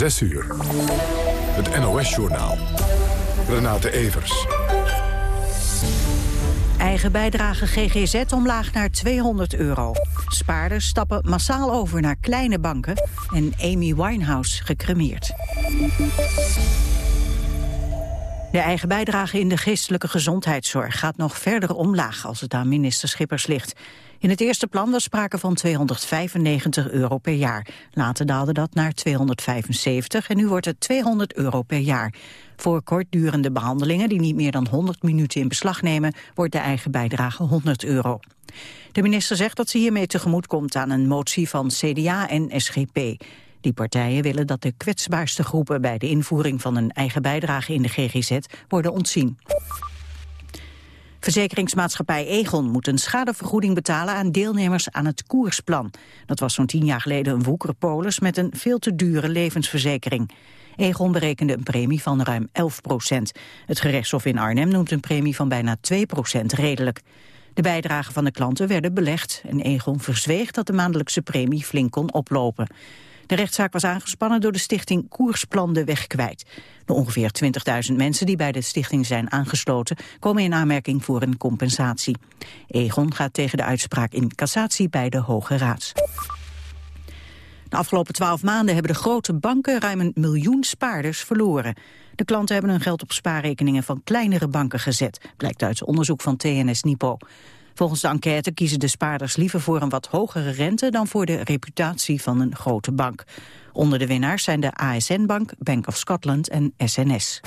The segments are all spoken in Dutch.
6 uur. Het NOS-journaal. Renate Evers. Eigen bijdrage GGZ omlaag naar 200 euro. Spaarders stappen massaal over naar kleine banken. En Amy Winehouse gecremeerd. De eigen bijdrage in de geestelijke gezondheidszorg gaat nog verder omlaag als het aan minister Schippers ligt. In het eerste plan was sprake van 295 euro per jaar. Later daalde dat naar 275 en nu wordt het 200 euro per jaar. Voor kortdurende behandelingen die niet meer dan 100 minuten in beslag nemen... wordt de eigen bijdrage 100 euro. De minister zegt dat ze hiermee tegemoet komt aan een motie van CDA en SGP. Die partijen willen dat de kwetsbaarste groepen bij de invoering van een eigen bijdrage in de GGZ worden ontzien. Verzekeringsmaatschappij Egon moet een schadevergoeding betalen aan deelnemers aan het koersplan. Dat was zo'n tien jaar geleden een woekerpolis met een veel te dure levensverzekering. Egon berekende een premie van ruim 11 procent. Het gerechtshof in Arnhem noemt een premie van bijna 2 procent redelijk. De bijdragen van de klanten werden belegd en Egon verzweeg dat de maandelijkse premie flink kon oplopen. De rechtszaak was aangespannen door de stichting Koersplan de Weg kwijt. De ongeveer 20.000 mensen die bij de stichting zijn aangesloten... komen in aanmerking voor een compensatie. Egon gaat tegen de uitspraak in cassatie bij de Hoge Raad. De afgelopen twaalf maanden hebben de grote banken ruim een miljoen spaarders verloren. De klanten hebben hun geld op spaarrekeningen van kleinere banken gezet, blijkt uit onderzoek van TNS Nipo. Volgens de enquête kiezen de spaarders liever voor een wat hogere rente dan voor de reputatie van een grote bank. Onder de winnaars zijn de ASN-bank, Bank of Scotland en SNS.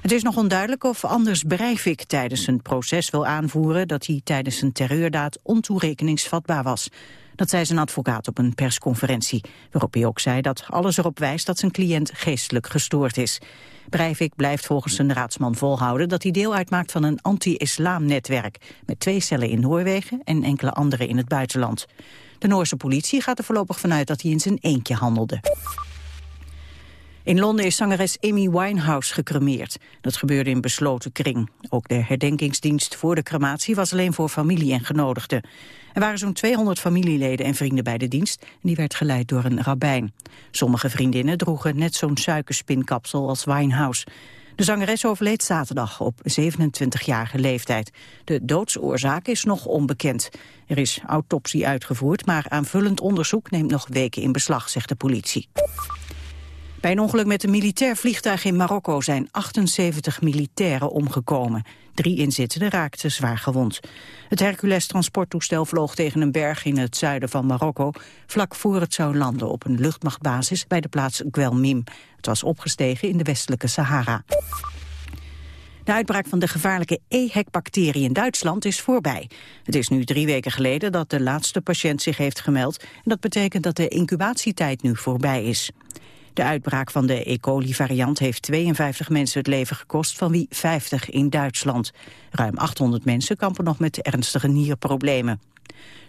Het is nog onduidelijk of Anders Breivik tijdens zijn proces wil aanvoeren dat hij tijdens een terreurdaad ontoerekeningsvatbaar was. Dat zei zijn advocaat op een persconferentie, waarop hij ook zei dat alles erop wijst dat zijn cliënt geestelijk gestoord is. Breivik blijft volgens zijn raadsman volhouden dat hij deel uitmaakt van een anti-islam-netwerk, met twee cellen in Noorwegen en enkele andere in het buitenland. De Noorse politie gaat er voorlopig vanuit dat hij in zijn eentje handelde. In Londen is zangeres Amy Winehouse gecremeerd. Dat gebeurde in besloten kring. Ook de herdenkingsdienst voor de crematie was alleen voor familie en genodigden. Er waren zo'n 200 familieleden en vrienden bij de dienst... en die werd geleid door een rabbijn. Sommige vriendinnen droegen net zo'n suikerspinkapsel als Winehouse. De zangeres overleed zaterdag op 27-jarige leeftijd. De doodsoorzaak is nog onbekend. Er is autopsie uitgevoerd, maar aanvullend onderzoek neemt nog weken in beslag, zegt de politie. Bij een ongeluk met een militair vliegtuig in Marokko zijn 78 militairen omgekomen. Drie inzittenden raakten zwaar gewond. Het Hercules-transporttoestel vloog tegen een berg in het zuiden van Marokko... vlak voor het zou landen op een luchtmachtbasis bij de plaats Guelmim. Het was opgestegen in de westelijke Sahara. De uitbraak van de gevaarlijke EHEC-bacterie in Duitsland is voorbij. Het is nu drie weken geleden dat de laatste patiënt zich heeft gemeld... en dat betekent dat de incubatietijd nu voorbij is. De uitbraak van de E. coli-variant heeft 52 mensen het leven gekost, van wie 50 in Duitsland. Ruim 800 mensen kampen nog met ernstige nierproblemen.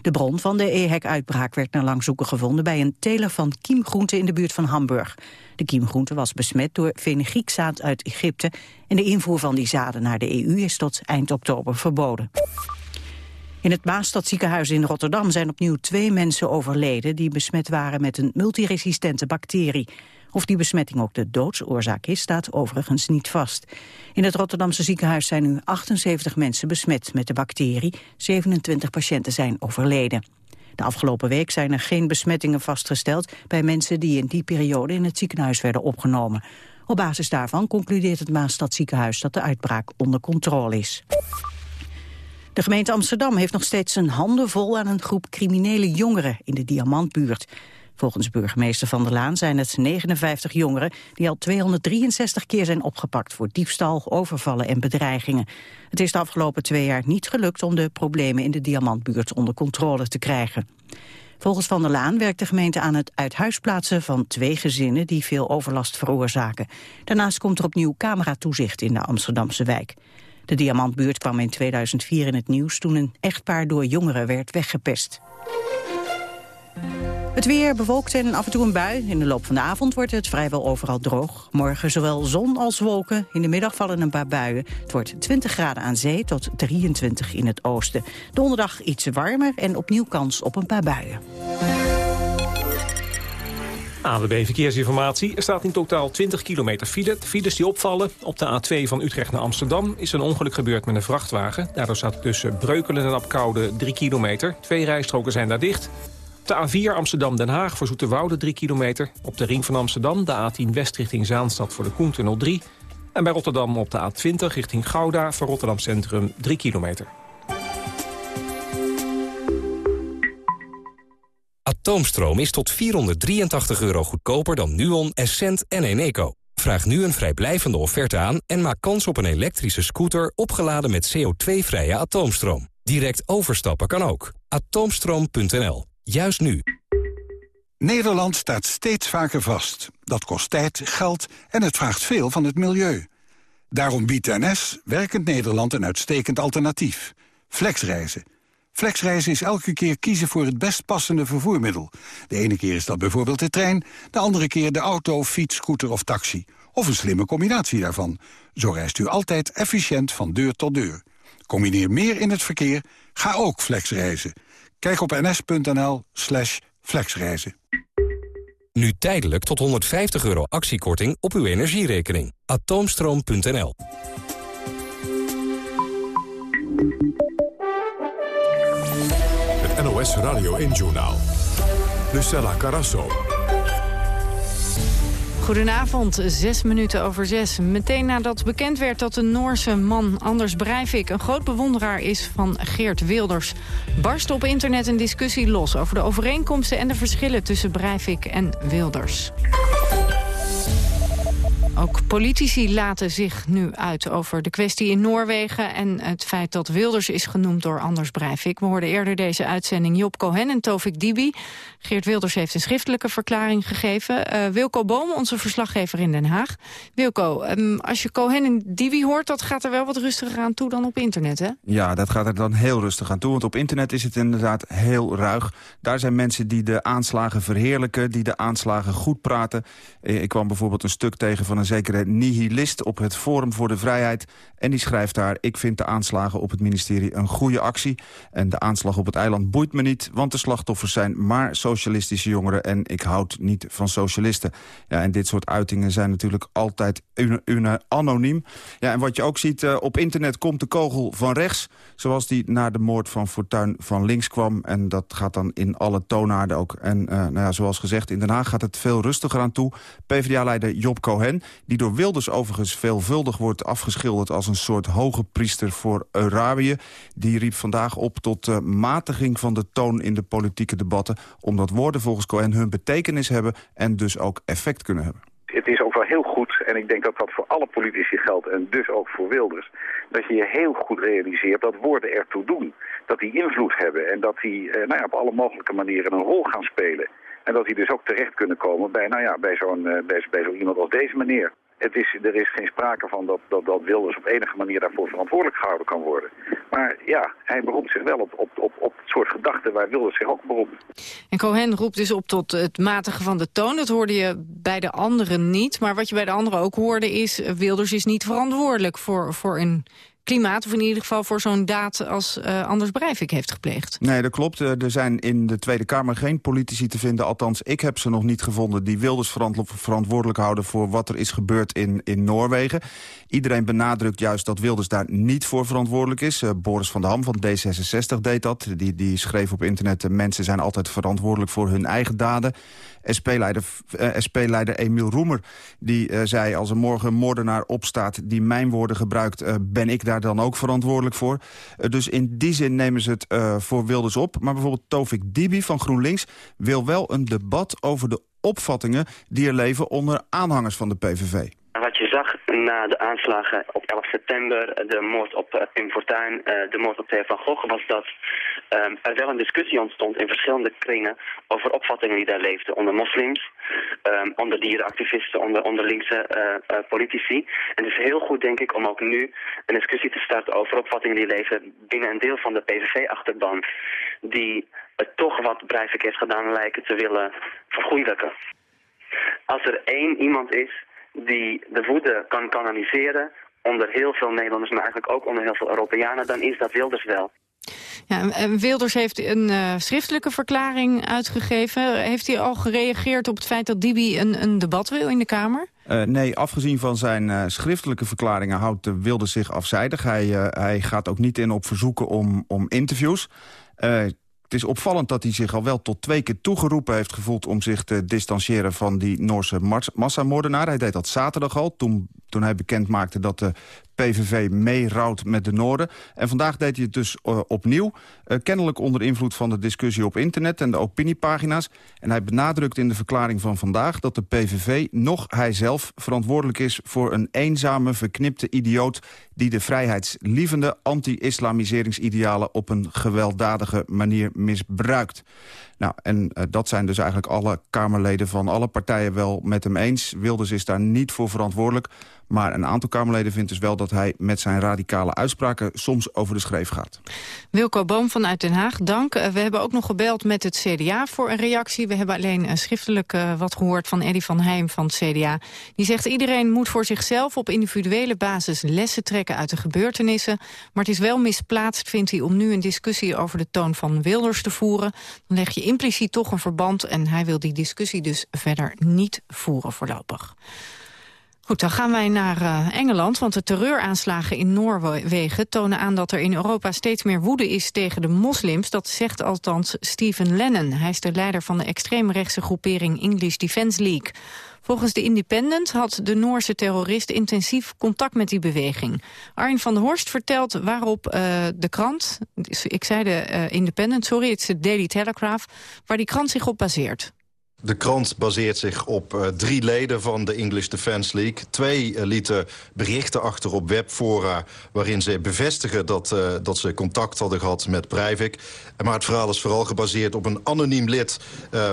De bron van de EHEC-uitbraak werd naar lang zoeken gevonden bij een teler van kiemgroenten in de buurt van Hamburg. De kiemgroente was besmet door fenugriekzaad uit Egypte en de invoer van die zaden naar de EU is tot eind oktober verboden. In het Maastadziekenhuis in Rotterdam zijn opnieuw twee mensen overleden die besmet waren met een multiresistente bacterie. Of die besmetting ook de doodsoorzaak is, staat overigens niet vast. In het Rotterdamse ziekenhuis zijn nu 78 mensen besmet met de bacterie. 27 patiënten zijn overleden. De afgelopen week zijn er geen besmettingen vastgesteld bij mensen die in die periode in het ziekenhuis werden opgenomen. Op basis daarvan concludeert het Maastadziekenhuis dat de uitbraak onder controle is. De gemeente Amsterdam heeft nog steeds zijn handen vol aan een groep criminele jongeren in de Diamantbuurt. Volgens burgemeester Van der Laan zijn het 59 jongeren die al 263 keer zijn opgepakt voor diefstal, overvallen en bedreigingen. Het is de afgelopen twee jaar niet gelukt om de problemen in de Diamantbuurt onder controle te krijgen. Volgens Van der Laan werkt de gemeente aan het uithuisplaatsen van twee gezinnen die veel overlast veroorzaken. Daarnaast komt er opnieuw cameratoezicht in de Amsterdamse wijk. De Diamantbuurt kwam in 2004 in het nieuws toen een echtpaar door jongeren werd weggepest. Het weer bewolkt en af en toe een bui. In de loop van de avond wordt het vrijwel overal droog. Morgen zowel zon als wolken. In de middag vallen een paar buien. Het wordt 20 graden aan zee tot 23 in het oosten. Donderdag iets warmer en opnieuw kans op een paar buien. AWB Verkeersinformatie. Er staat in totaal 20 kilometer file. De files die opvallen. Op de A2 van Utrecht naar Amsterdam is een ongeluk gebeurd met een vrachtwagen. Daardoor staat tussen Breukelen en Apkoude 3 kilometer. Twee rijstroken zijn daar dicht. Op de A4 Amsterdam-Den Haag voor Zoeterwoude 3 kilometer. Op de ring van Amsterdam de A10 West richting Zaanstad voor de Koentunnel 3. En bij Rotterdam op de A20 richting Gouda voor Rotterdam Centrum 3 kilometer. Atoomstroom is tot 483 euro goedkoper dan Nuon, Essent en Eneco. Vraag nu een vrijblijvende offerte aan en maak kans op een elektrische scooter opgeladen met CO2-vrije atoomstroom. Direct overstappen kan ook. Atoomstroom.nl. Juist nu. Nederland staat steeds vaker vast. Dat kost tijd, geld en het vraagt veel van het milieu. Daarom biedt NS Werkend Nederland een uitstekend alternatief. Flexreizen. Flexreizen is elke keer kiezen voor het best passende vervoermiddel. De ene keer is dat bijvoorbeeld de trein, de andere keer de auto, fiets, scooter of taxi. Of een slimme combinatie daarvan. Zo reist u altijd efficiënt van deur tot deur. Combineer meer in het verkeer, ga ook flexreizen. Kijk op ns.nl slash flexreizen. Nu tijdelijk tot 150 euro actiekorting op uw energierekening. Atoomstroom.nl NOS Radio 1-journaal. Lucella Carasso. Goedenavond, zes minuten over zes. Meteen nadat bekend werd dat de Noorse man Anders Breivik... een groot bewonderaar is van Geert Wilders... barst op internet een discussie los over de overeenkomsten... en de verschillen tussen Breivik en Wilders. Ook politici laten zich nu uit over de kwestie in Noorwegen... en het feit dat Wilders is genoemd door Anders Breivik. We hoorden eerder deze uitzending Job Cohen en Tovik Dibi. Geert Wilders heeft een schriftelijke verklaring gegeven. Uh, Wilco Boom, onze verslaggever in Den Haag. Wilco, um, als je Cohen en Dibi hoort... dat gaat er wel wat rustiger aan toe dan op internet, hè? Ja, dat gaat er dan heel rustig aan toe. Want op internet is het inderdaad heel ruig. Daar zijn mensen die de aanslagen verheerlijken... die de aanslagen goed praten. Eh, ik kwam bijvoorbeeld een stuk tegen van een zekere nihilist op het Forum voor de Vrijheid. En die schrijft daar, ik vind de aanslagen op het ministerie een goede actie. En de aanslag op het eiland boeit me niet, want de slachtoffers zijn maar socialistische jongeren. En ik houd niet van socialisten. Ja, en dit soort uitingen zijn natuurlijk altijd anoniem. Ja, en wat je ook ziet, uh, op internet komt de kogel van rechts. Zoals die na de moord van Fortuin van links kwam. En dat gaat dan in alle toonaarden ook. En uh, nou ja, zoals gezegd, in Den Haag gaat het veel rustiger aan toe. PvdA-leider Job Cohen, die door Wilders overigens veelvuldig wordt afgeschilderd... als een soort hoge priester voor Arabië. Die riep vandaag op tot uh, matiging van de toon in de politieke debatten... omdat woorden volgens Cohen hun betekenis hebben en dus ook effect kunnen hebben. Het is ook wel heel goed, en ik denk dat dat voor alle politici geldt... en dus ook voor Wilders, dat je je heel goed realiseert dat woorden ertoe doen. Dat die invloed hebben en dat die eh, nou ja, op alle mogelijke manieren een rol gaan spelen... En dat die dus ook terecht kunnen komen bij, nou ja, bij zo'n bij, bij zo iemand als deze meneer. Het is, er is geen sprake van dat, dat, dat Wilders op enige manier daarvoor verantwoordelijk gehouden kan worden. Maar ja, hij beroept zich wel op, op, op, op het soort gedachten waar Wilders zich ook beroept. En Cohen roept dus op tot het matigen van de toon. Dat hoorde je bij de anderen niet. Maar wat je bij de anderen ook hoorde is... Wilders is niet verantwoordelijk voor, voor een klimaat... of in ieder geval voor zo'n daad als uh, Anders Breivik heeft gepleegd. Nee, dat klopt. Eh, er zijn in de Tweede Kamer geen politici te vinden. Althans, ik heb ze nog niet gevonden... die Wilders verantwoordelijk houden voor wat er is gebeurd in, in Noorwegen. Iedereen benadrukt juist dat Wilders daar niet voor verantwoordelijk is. Uh, Boris van der Ham van D66 deed dat. Die, die schreef op internet... mensen zijn altijd verantwoordelijk voor hun eigen daden. SP-leider SP Emiel Roemer die zei... als er morgen een moordenaar opstaat die mijn woorden gebruikt... Ben ik daar dan ook verantwoordelijk voor. dus in die zin nemen ze het voor Wilders op. Maar bijvoorbeeld Tovik Dibi van GroenLinks wil wel een debat over de opvattingen... die er leven onder aanhangers van de PVV. Je zag na de aanslagen op 11 september, de moord op uh, Pim Fortuyn, uh, de moord op Theo van Gogh, was dat um, er wel een discussie ontstond in verschillende kringen over opvattingen die daar leefden onder moslims, um, onder dierenactivisten, onder, onder linkse uh, politici. En het is heel goed, denk ik, om ook nu een discussie te starten over opvattingen die leven binnen een deel van de PVV-achterban, die het toch wat Breivik heeft gedaan lijken te willen vergoeilijken. Als er één iemand is die de woede kan kanaliseren onder heel veel Nederlanders, maar eigenlijk ook onder heel veel Europeanen, dan is dat Wilders wel. Ja, Wilders heeft een uh, schriftelijke verklaring uitgegeven. Heeft hij al gereageerd op het feit dat Dibi een, een debat wil in de Kamer? Uh, nee, afgezien van zijn uh, schriftelijke verklaringen houdt de Wilders zich afzijdig. Hij, uh, hij gaat ook niet in op verzoeken om, om interviews. Het is opvallend dat hij zich al wel tot twee keer toegeroepen heeft gevoeld... om zich te distancieren van die Noorse massamoordenaar. Hij deed dat zaterdag al, toen, toen hij bekend maakte dat de PVV meerouwt met de Noorden. En vandaag deed hij het dus uh, opnieuw. Uh, kennelijk onder invloed van de discussie op internet en de opiniepagina's. En hij benadrukt in de verklaring van vandaag dat de PVV, nog hij zelf, verantwoordelijk is voor een eenzame, verknipte idioot die de vrijheidslievende anti-islamiseringsidealen op een gewelddadige manier misbruikt. Nou, en uh, dat zijn dus eigenlijk alle Kamerleden van alle partijen wel met hem eens. Wilders is daar niet voor verantwoordelijk. Maar een aantal Kamerleden vindt dus wel dat hij met zijn radicale uitspraken soms over de schreef gaat. Wilco Boom vanuit Den Haag, dank. Uh, we hebben ook nog gebeld met het CDA voor een reactie. We hebben alleen uh, schriftelijk wat gehoord van Eddy van Heijm van het CDA. Die zegt iedereen moet voor zichzelf op individuele basis lessen trekken uit de gebeurtenissen. Maar het is wel misplaatst, vindt hij, om nu een discussie over de toon van Wilders te voeren. Dan leg je impliciet toch een verband en hij wil die discussie dus verder niet voeren voorlopig. Goed, dan gaan wij naar uh, Engeland, want de terreuraanslagen in Noorwegen tonen aan dat er in Europa steeds meer woede is tegen de moslims. Dat zegt althans Stephen Lennon. Hij is de leider van de extreemrechtse groepering English Defence League. Volgens de Independent had de Noorse terrorist intensief contact met die beweging. Arjen van der Horst vertelt waarop uh, de krant, ik zei de uh, Independent, sorry, het is Daily Telegraph, waar die krant zich op baseert. De krant baseert zich op uh, drie leden van de English Defence League. Twee uh, lieten berichten achter op webfora... waarin ze bevestigen dat, uh, dat ze contact hadden gehad met Breivik. Maar het verhaal is vooral gebaseerd op een anoniem lid...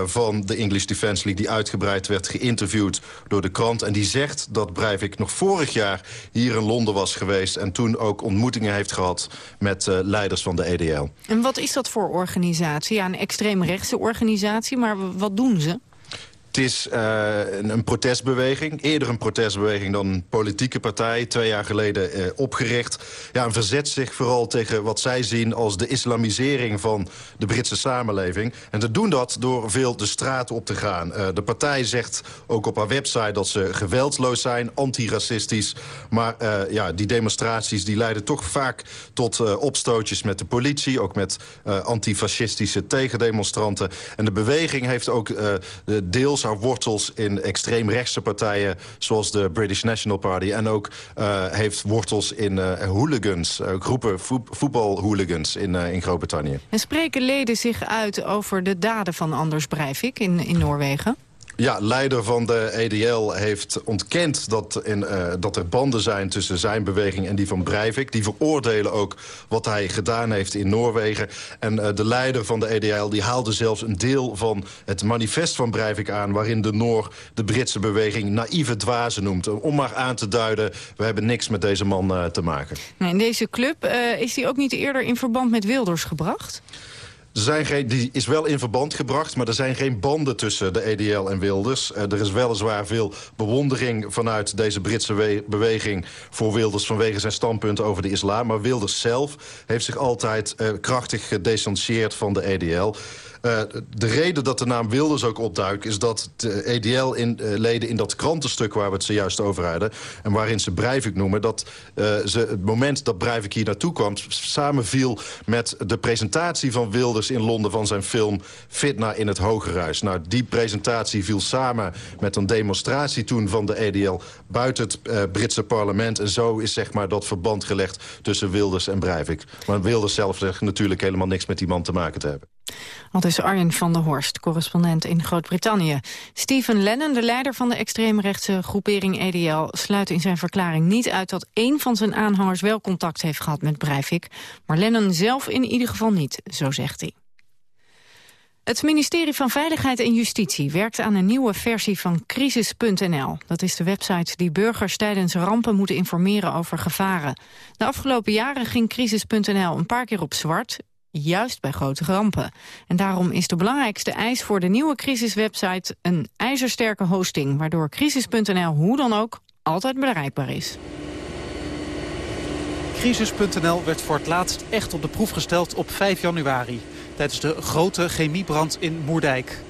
van de English Defence League... die uitgebreid werd geïnterviewd door de krant. En die zegt dat Breivik nog vorig jaar hier in Londen was geweest... en toen ook ontmoetingen heeft gehad met leiders van de EDL. En wat is dat voor organisatie? Ja, een extreemrechtse organisatie, maar wat doen ze? Het is uh, een, een, protestbeweging. Eerder een protestbeweging dan een politieke partij. Twee jaar geleden uh, opgericht. Ja, en verzet zich vooral tegen wat zij zien als de islamisering van de Britse samenleving. En ze doen dat door veel de straat op te gaan. Uh, de partij zegt ook op haar website dat ze geweldloos zijn, antiracistisch. Maar ja, die demonstraties die leiden toch vaak tot opstootjes met de politie. Ook met antifascistische tegendemonstranten. En de beweging heeft ook de haar wortels in extreemrechtse partijen... zoals de British National Party. En ook uh, heeft wortels in uh, hooligans, uh, groepen voetbalhooligans in, in Groot-Brittannië. En spreken leden zich uit over de daden van Anders Breivik in, in Noorwegen? Ja, leider van de EDL heeft ontkend dat, in, uh, dat er banden zijn tussen zijn beweging en die van Breivik. Die veroordelen ook wat hij gedaan heeft in Noorwegen. En uh, de leider van de EDL die haalde zelfs een deel van het manifest van Breivik aan... waarin de Noor de Britse beweging naïeve dwazen noemt. Om maar aan te duiden, we hebben niks met deze man uh, te maken. En deze club, is die ook niet eerder in verband met Wilders gebracht? Zijn geen, die is wel in verband gebracht, maar er zijn geen banden tussen de EDL en Wilders. Uh, er is weliswaar veel bewondering vanuit deze Britse beweging voor Wilders vanwege zijn standpunt over de islam. Maar Wilders zelf heeft zich altijd uh, krachtig gedistanceerd van de EDL. Uh, de reden dat de naam Wilders ook opduikt... is dat de EDL-leden in, uh, in dat krantenstuk waar we het zojuist over hadden... en waarin ze Breivik noemen... dat uh, ze het moment dat Breivik hier naartoe kwam... samenviel met de presentatie van Wilders in Londen... van zijn film Fitna in het Hogerhuis. Nou, die presentatie viel samen met een demonstratie toen van de EDL... buiten het Britse parlement. En zo is zeg maar dat verband gelegd tussen Wilders en Breivik. Maar Wilders zelf zegt natuurlijk helemaal niks met die man te maken te hebben. Al is Arjen van der Horst, correspondent in Groot-Brittannië. Stephen Lennon, de leider van de extreemrechtse groepering EDL... sluit in zijn verklaring niet uit dat één van zijn aanhangers... wel contact heeft gehad met Breivik. Maar Lennon zelf in ieder geval niet, zo zegt hij. Het ministerie van Veiligheid en Justitie werkt aan een nieuwe versie van Crisis.nl. Dat is de website die burgers tijdens rampen moeten informeren over gevaren. De afgelopen jaren ging Crisis.nl een paar keer op zwart juist bij grote rampen. En daarom is de belangrijkste eis voor de nieuwe crisiswebsite een ijzersterke hosting, waardoor crisis.nl hoe dan ook altijd bereikbaar is. Crisis.nl werd voor het laatst echt op de proef gesteld op 5 januari... tijdens de grote chemiebrand in Moerdijk.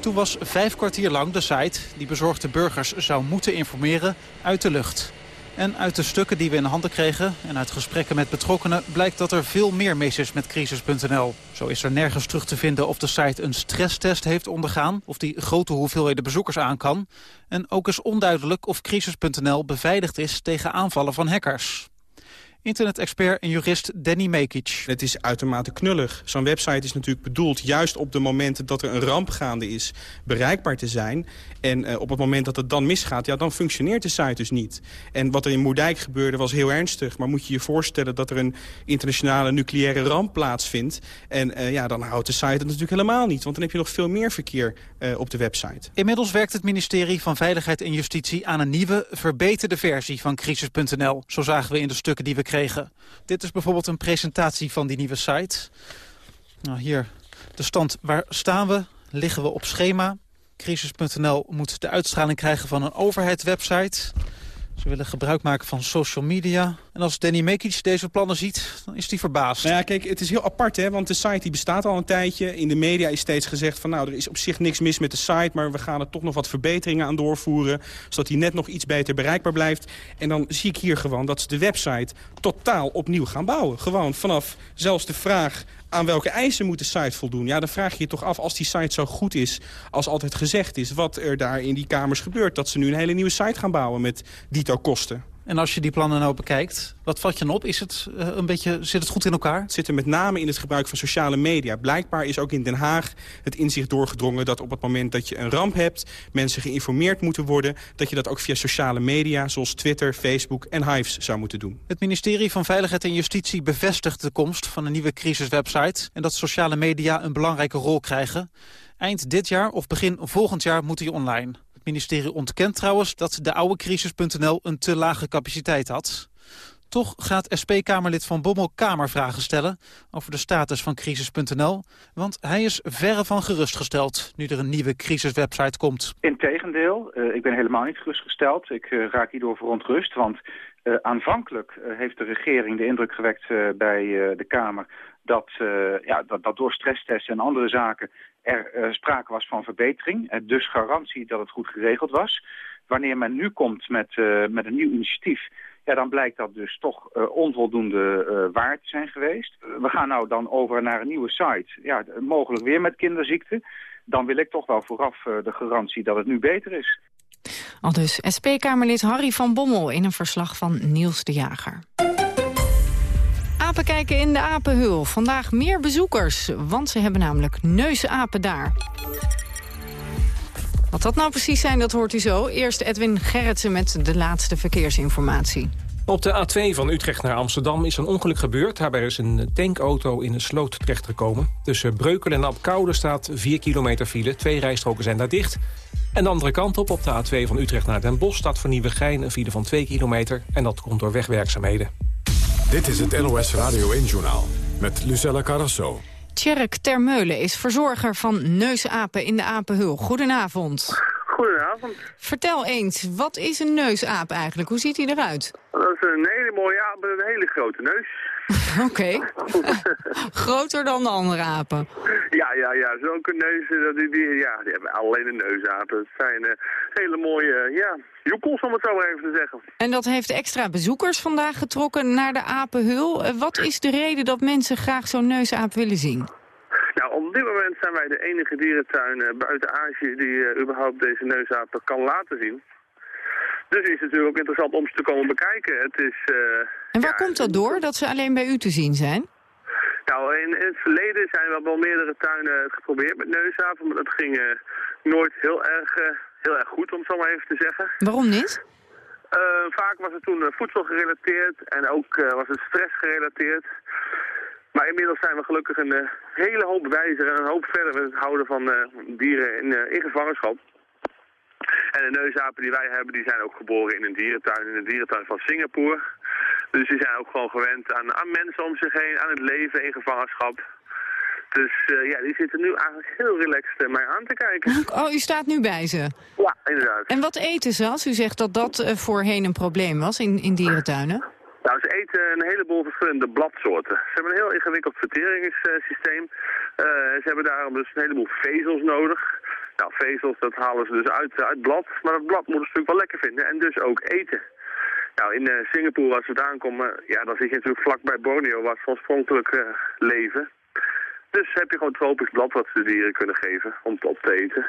Toen was vijf kwartier lang de site die bezorgde burgers zou moeten informeren uit de lucht. En uit de stukken die we in handen kregen en uit gesprekken met betrokkenen... blijkt dat er veel meer mis is met crisis.nl. Zo is er nergens terug te vinden of de site een stresstest heeft ondergaan... of die grote hoeveelheden bezoekers aan kan. En ook is onduidelijk of crisis.nl beveiligd is tegen aanvallen van hackers. Internet-expert en jurist Danny Mekic. Het is uitermate knullig. Zo'n website is natuurlijk bedoeld juist op de momenten dat er een ramp gaande is... bereikbaar te zijn. En uh, op het moment dat het dan misgaat, ja, dan functioneert de site dus niet. En wat er in Moerdijk gebeurde was heel ernstig. Maar moet je je voorstellen dat er een internationale nucleaire ramp plaatsvindt... en uh, ja, dan houdt de site het natuurlijk helemaal niet. Want dan heb je nog veel meer verkeer uh, op de website. Inmiddels werkt het ministerie van Veiligheid en Justitie... aan een nieuwe, verbeterde versie van crisis.nl. Zo zagen we in de stukken die we kregen. Dit is bijvoorbeeld een presentatie van die nieuwe site. Nou, hier de stand. Waar staan we? Liggen we op schema? Crisis.nl moet de uitstraling krijgen van een overheidswebsite. Ze willen gebruik maken van social media. En als Danny Mekic deze plannen ziet, dan is hij verbaasd. Nou ja, kijk, het is heel apart, hè, want de site die bestaat al een tijdje. In de media is steeds gezegd van, nou, er is op zich niks mis met de site... maar we gaan er toch nog wat verbeteringen aan doorvoeren... zodat die net nog iets beter bereikbaar blijft. En dan zie ik hier gewoon dat ze de website totaal opnieuw gaan bouwen. Gewoon vanaf zelfs de vraag aan welke eisen moet de site voldoen? Ja, dan vraag je je toch af, als die site zo goed is als altijd gezegd is... wat er daar in die kamers gebeurt. Dat ze nu een hele nieuwe site gaan bouwen met dito kosten. En als je die plannen nou bekijkt, wat vat je dan op? Is het, uh, een beetje, zit het goed in elkaar? Het zit er met name in het gebruik van sociale media. Blijkbaar is ook in Den Haag het inzicht doorgedrongen... dat op het moment dat je een ramp hebt, mensen geïnformeerd moeten worden... dat je dat ook via sociale media, zoals Twitter, Facebook en Hives zou moeten doen. Het ministerie van Veiligheid en Justitie bevestigt de komst van een nieuwe crisiswebsite... en dat sociale media een belangrijke rol krijgen. Eind dit jaar of begin volgend jaar moet die online. Het ministerie ontkent trouwens dat de oude crisis.nl een te lage capaciteit had. Toch gaat SP-Kamerlid Van Bommel Kamervragen stellen over de status van crisis.nl. Want hij is verre van gerustgesteld nu er een nieuwe crisiswebsite komt. Integendeel, uh, ik ben helemaal niet gerustgesteld. Ik uh, raak hierdoor verontrust, want uh, aanvankelijk heeft de regering de indruk gewekt bij de Kamer... Dat, ja, dat, dat door stresstests en andere zaken er uh, sprake was van verbetering. Uh, dus garantie dat het goed geregeld was. Wanneer men nu komt met, uh, met een nieuw initiatief... Ja, dan blijkt dat dus toch onvoldoende waar te zijn geweest. we gaan nou dan over naar een nieuwe site. Ja, mogelijk weer met kinderziekten. Dan wil ik toch wel vooraf de garantie dat het nu beter is. Al dus SP-Kamerlid Harry van Bommel in een verslag van Niels de Jager. Apen kijken in de apenhul. Vandaag meer bezoekers, want ze hebben namelijk neusapen daar. Wat dat nou precies zijn, dat hoort u zo. Eerst Edwin Gerritsen met de laatste verkeersinformatie. Op de A2 van Utrecht naar Amsterdam is een ongeluk gebeurd. Daarbij is een tankauto in een sloot terechtgekomen. Tussen Breukelen en Apkoude staat 4 kilometer file. Twee rijstroken zijn daar dicht. En de andere kant op, op de A2 van Utrecht naar Den Bosch... staat voor Nieuwegein een file van 2 kilometer. En dat komt door wegwerkzaamheden. Dit is het NOS Radio 1-journaal met Lucella Carrasso. Tjerk Termeulen is verzorger van neusapen in de apenhul. Goedenavond. Goedenavond. Vertel eens, wat is een neusaap eigenlijk? Hoe ziet hij eruit? Dat is een hele mooie aap met een hele grote neus. Oké. Groter dan de andere apen? Ja, ja, ja. Zulke neuzen, die, die, ja, die hebben alleen een neusapen. Het zijn uh, hele mooie, ja, joekels om het zo even te zeggen. En dat heeft extra bezoekers vandaag getrokken naar de apenhul. Uh, wat is de reden dat mensen graag zo'n neusaap willen zien? Nou, op dit moment zijn wij de enige dierentuin buiten Azië die überhaupt deze neusapen kan laten zien. Dus is het natuurlijk ook interessant om ze te komen bekijken. Het is, uh, en waar ja, komt dat door, dat ze alleen bij u te zien zijn? Nou, in, in het verleden zijn we wel meerdere tuinen geprobeerd met neusapen, maar dat ging uh, nooit heel erg, uh, heel erg goed, om het zo maar even te zeggen. Waarom niet? vaak was het toen voedsel gerelateerd en ook was het stress gerelateerd. Maar inmiddels zijn we gelukkig een hele hoop wijzer en een hoop verder met het houden van dieren in, in gevangenschap. En de neusapen die wij hebben, die zijn ook geboren in een dierentuin, in een dierentuin van Singapore. Dus die zijn ook gewoon gewend aan, aan mensen om zich heen, aan het leven in gevangenschap. Dus uh, ja, die zitten nu eigenlijk heel relaxed uh, mij aan te kijken. Oh, u staat nu bij ze? Ja, inderdaad. En wat eten ze als u zegt dat dat uh, voorheen een probleem was in, in dierentuinen? Nou, ze eten een heleboel verschillende bladsoorten. Ze hebben een heel ingewikkeld verteringssysteem. Ze hebben daarom dus een heleboel vezels nodig. Nou, vezels, dat halen ze dus uit, uit blad. Maar dat blad moeten ze natuurlijk wel lekker vinden en dus ook eten. Nou, in uh, Singapore, als we het aankomen, ja, dan zit je natuurlijk vlak bij Borneo, waar ze oorspronkelijk uh, leven. Dus heb je gewoon tropisch blad wat ze dieren kunnen geven om op te eten.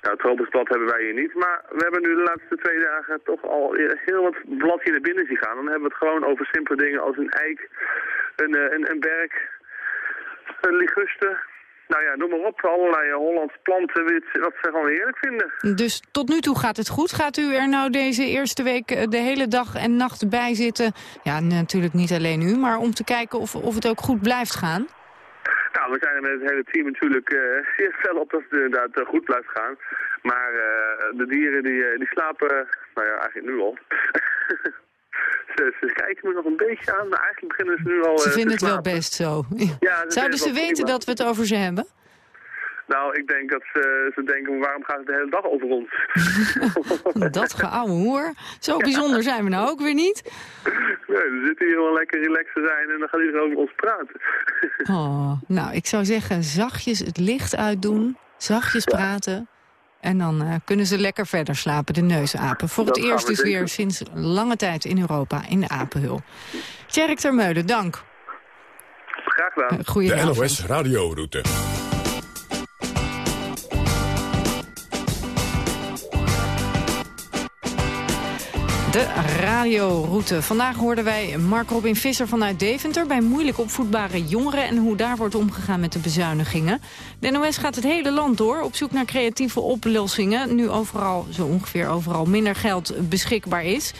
Nou, tropisch blad hebben wij hier niet, maar we hebben nu de laatste twee dagen toch al heel wat bladje naar binnen zien gaan. Dan hebben we het gewoon over simpele dingen als een eik, een, een, een berk, een liguste, nou ja, noem maar op, allerlei Hollandse planten wat ze gewoon heerlijk vinden. Dus tot nu toe gaat het goed. Gaat u er nou deze eerste week de hele dag en nacht bij zitten? Ja, natuurlijk niet alleen u, maar om te kijken of, of het ook goed blijft gaan? Nou, we zijn er met het hele team natuurlijk uh, zeer fel op dat het inderdaad uh, goed blijft gaan. Maar uh, de dieren die, die slapen, nou ja, eigenlijk nu al. ze, ze, kijken me nog een beetje aan, maar eigenlijk beginnen ze nu al Ze vinden het wel best zo. Ja, Zouden ze weten prima. dat we het over ze hebben? Nou, ik denk dat ze, ze denken, waarom gaat het de hele dag over ons? dat geouwe hoer. Zo bijzonder zijn we nou ook weer niet. Nee, we zitten hier wel lekker relaxed te zijn en dan gaat iedereen over ons praten. oh, nou, ik zou zeggen, zachtjes het licht uitdoen, zachtjes praten... En dan uh, kunnen ze lekker verder slapen, de neusapen. Voor het eerst dus weer sinds lange tijd in Europa in de apenhul. Tjerk Termeulen, dank. Graag gedaan. Uh, Goedenavond. De NOS Radioroute. De radioroute. Vandaag hoorden wij Mark Robin Visser vanuit Deventer... bij moeilijk opvoedbare jongeren en hoe daar wordt omgegaan met de bezuinigingen. De NOS gaat het hele land door op zoek naar creatieve oplossingen... nu overal, zo ongeveer overal, minder geld beschikbaar is.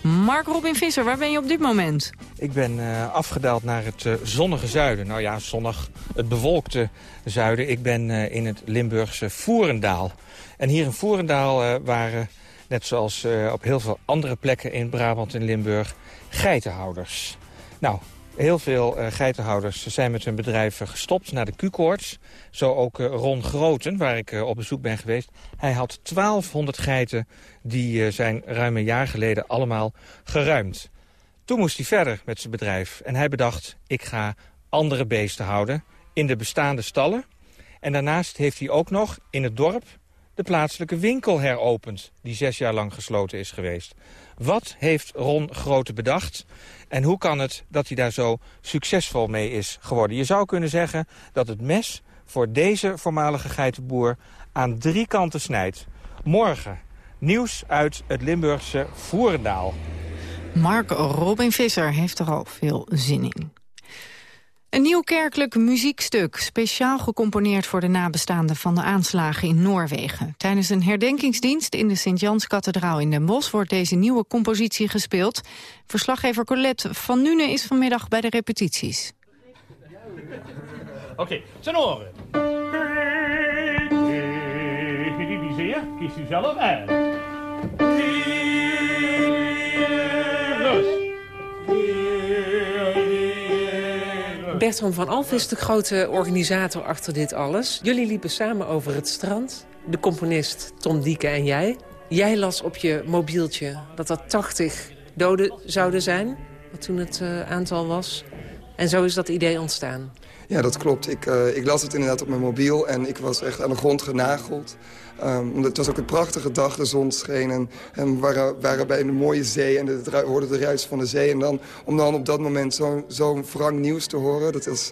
Mark Robin Visser, waar ben je op dit moment? Ik ben uh, afgedaald naar het uh, zonnige zuiden. Nou ja, zonnig, het bewolkte zuiden. Ik ben uh, in het Limburgse Voerendaal. En hier in Voerendaal waren net zoals uh, op heel veel andere plekken in Brabant en Limburg, geitenhouders. Nou, heel veel uh, geitenhouders zijn met hun bedrijven gestopt naar de Q-koorts. Zo ook uh, Ron Groten, waar ik op bezoek ben geweest. Hij had 1200 geiten, die zijn ruim een jaar geleden allemaal geruimd. Toen moest hij verder met zijn bedrijf en hij bedacht... ik ga andere beesten houden in de bestaande stallen. En daarnaast heeft hij ook nog in het dorp de plaatselijke winkel heropend... die zes jaar lang gesloten is geweest. Wat heeft Ron Grote bedacht? En hoe kan het dat hij daar zo succesvol mee is geworden? Je zou kunnen zeggen dat het mes voor deze voormalige geitenboer... aan drie kanten snijdt. Morgen nieuws uit het Limburgse Voerendaal. Mark Robin Visser heeft er al veel zin in. Een nieuw kerkelijk muziekstuk, speciaal gecomponeerd voor de nabestaanden van de aanslagen in Noorwegen. Tijdens een herdenkingsdienst in de Sint-Jans-kathedraal in Den Bosch wordt deze nieuwe compositie gespeeld. Verslaggever Colette van Nune is vanmiddag bij de repetities. Oké, okay, zijn oren. Kies u zelf uit. Rust. Bertram van Alf is de grote organisator achter dit alles. Jullie liepen samen over het strand. De componist Tom Dieke en jij. Jij las op je mobieltje dat er 80 doden zouden zijn. Wat toen het uh, aantal was. En zo is dat idee ontstaan. Ja, dat klopt. Ik, uh, ik las het inderdaad op mijn mobiel en ik was echt aan de grond genageld. Um, het was ook een prachtige dag, de zon scheen en, waren, waren bij een mooie zee en het hoorde de ruis van de zee. En dan, om dan op dat moment zo'n zo wrang nieuws te horen, dat was,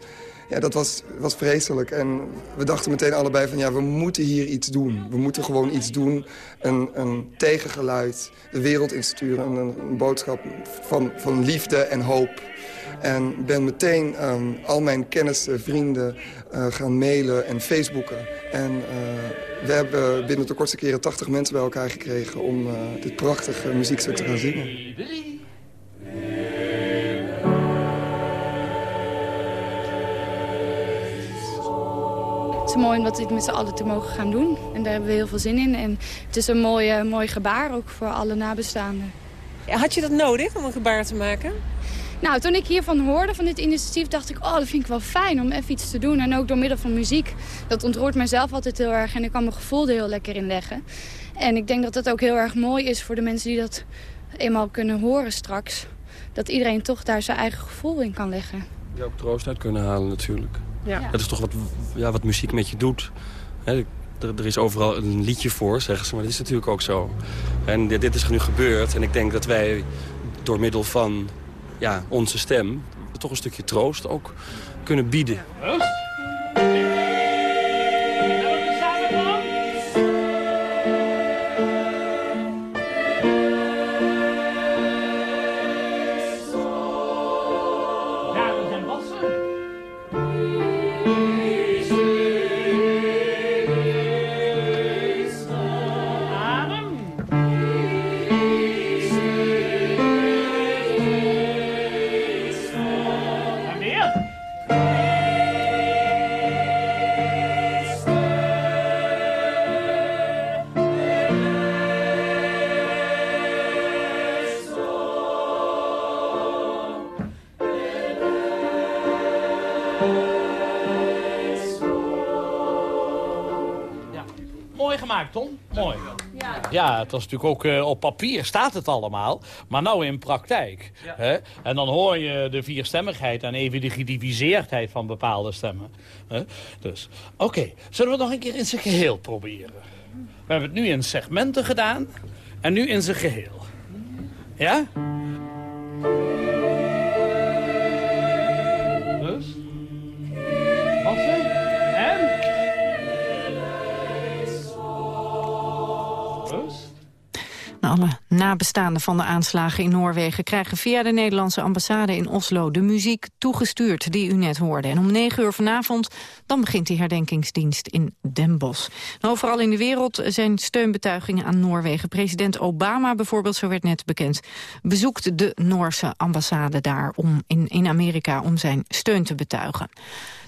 ja, dat was, was vreselijk. En we dachten meteen allebei van ja, we moeten hier iets doen. We moeten gewoon iets doen, een, een tegengeluid, de wereld insturen. Een, een boodschap van, van liefde en hoop. En ben meteen um, al mijn kennissen, vrienden uh, gaan mailen en facebooken. En uh, we hebben binnen de kortste keren 80 mensen bij elkaar gekregen... om uh, dit prachtige muziekstuk te gaan zingen. Het is mooi om dat dit met z'n allen te mogen gaan doen. En daar hebben we heel veel zin in. En het is een mooi, mooi gebaar ook voor alle nabestaanden. Had je dat nodig om een gebaar te maken? Nou, toen ik hiervan hoorde, van dit initiatief, dacht ik... oh, dat vind ik wel fijn om even iets te doen. En ook door middel van muziek. Dat ontroert mijzelf altijd heel erg en ik kan mijn gevoel er heel lekker in leggen. En ik denk dat dat ook heel erg mooi is voor de mensen die dat eenmaal kunnen horen straks. dat iedereen toch daar zijn eigen gevoel in kan leggen. Je ook troost uit kunnen halen natuurlijk. Ja. Dat is toch wat, ja, wat muziek met je doet. Hè, er, er, is overal een liedje voor, zeggen ze, maar dat is natuurlijk ook zo. En dit, dit is nu gebeurd en ik denk dat wij door middel van ja, onze stem... toch een stukje troost ook kunnen bieden. Het was natuurlijk ook uh, op papier staat het allemaal, maar nou in praktijk. Hè? En dan hoor je de vierstemmigheid en even de gediviseerdheid van bepaalde stemmen. Hè? Dus, oké, zullen we het nog een keer in zijn geheel proberen? We hebben het nu in segmenten gedaan en nu in zijn geheel. Ja? Alle nabestaanden van de aanslagen in Noorwegen krijgen via de Nederlandse ambassade in Oslo de muziek toegestuurd die u net hoorde. En om negen uur vanavond dan begint die herdenkingsdienst in Den Bosch. Overal in de wereld zijn steunbetuigingen aan Noorwegen. President Obama bijvoorbeeld, zo werd net bekend, bezoekt de Noorse ambassade daar om in, in Amerika om zijn steun te betuigen.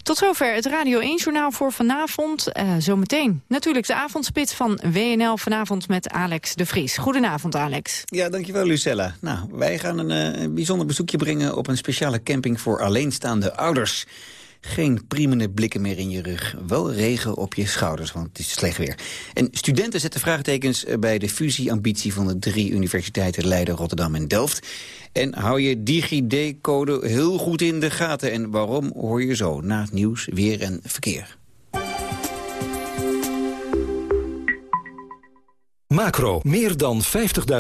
Tot zover het Radio 1-journaal voor vanavond. Uh, zometeen natuurlijk de avondspits van WNL vanavond met Alex de Vries. Goedenavond, Alex. Ja, dankjewel, Lucella. Nou, wij gaan een uh, bijzonder bezoekje brengen op een speciale camping voor alleenstaande ouders. Geen priemende blikken meer in je rug. Wel regen op je schouders, want het is slecht weer. En studenten zetten vraagtekens bij de fusieambitie van de drie universiteiten Leiden, Rotterdam en Delft. En hou je DigiD-code heel goed in de gaten. En waarom hoor je zo na het nieuws, weer en verkeer. Macro, meer dan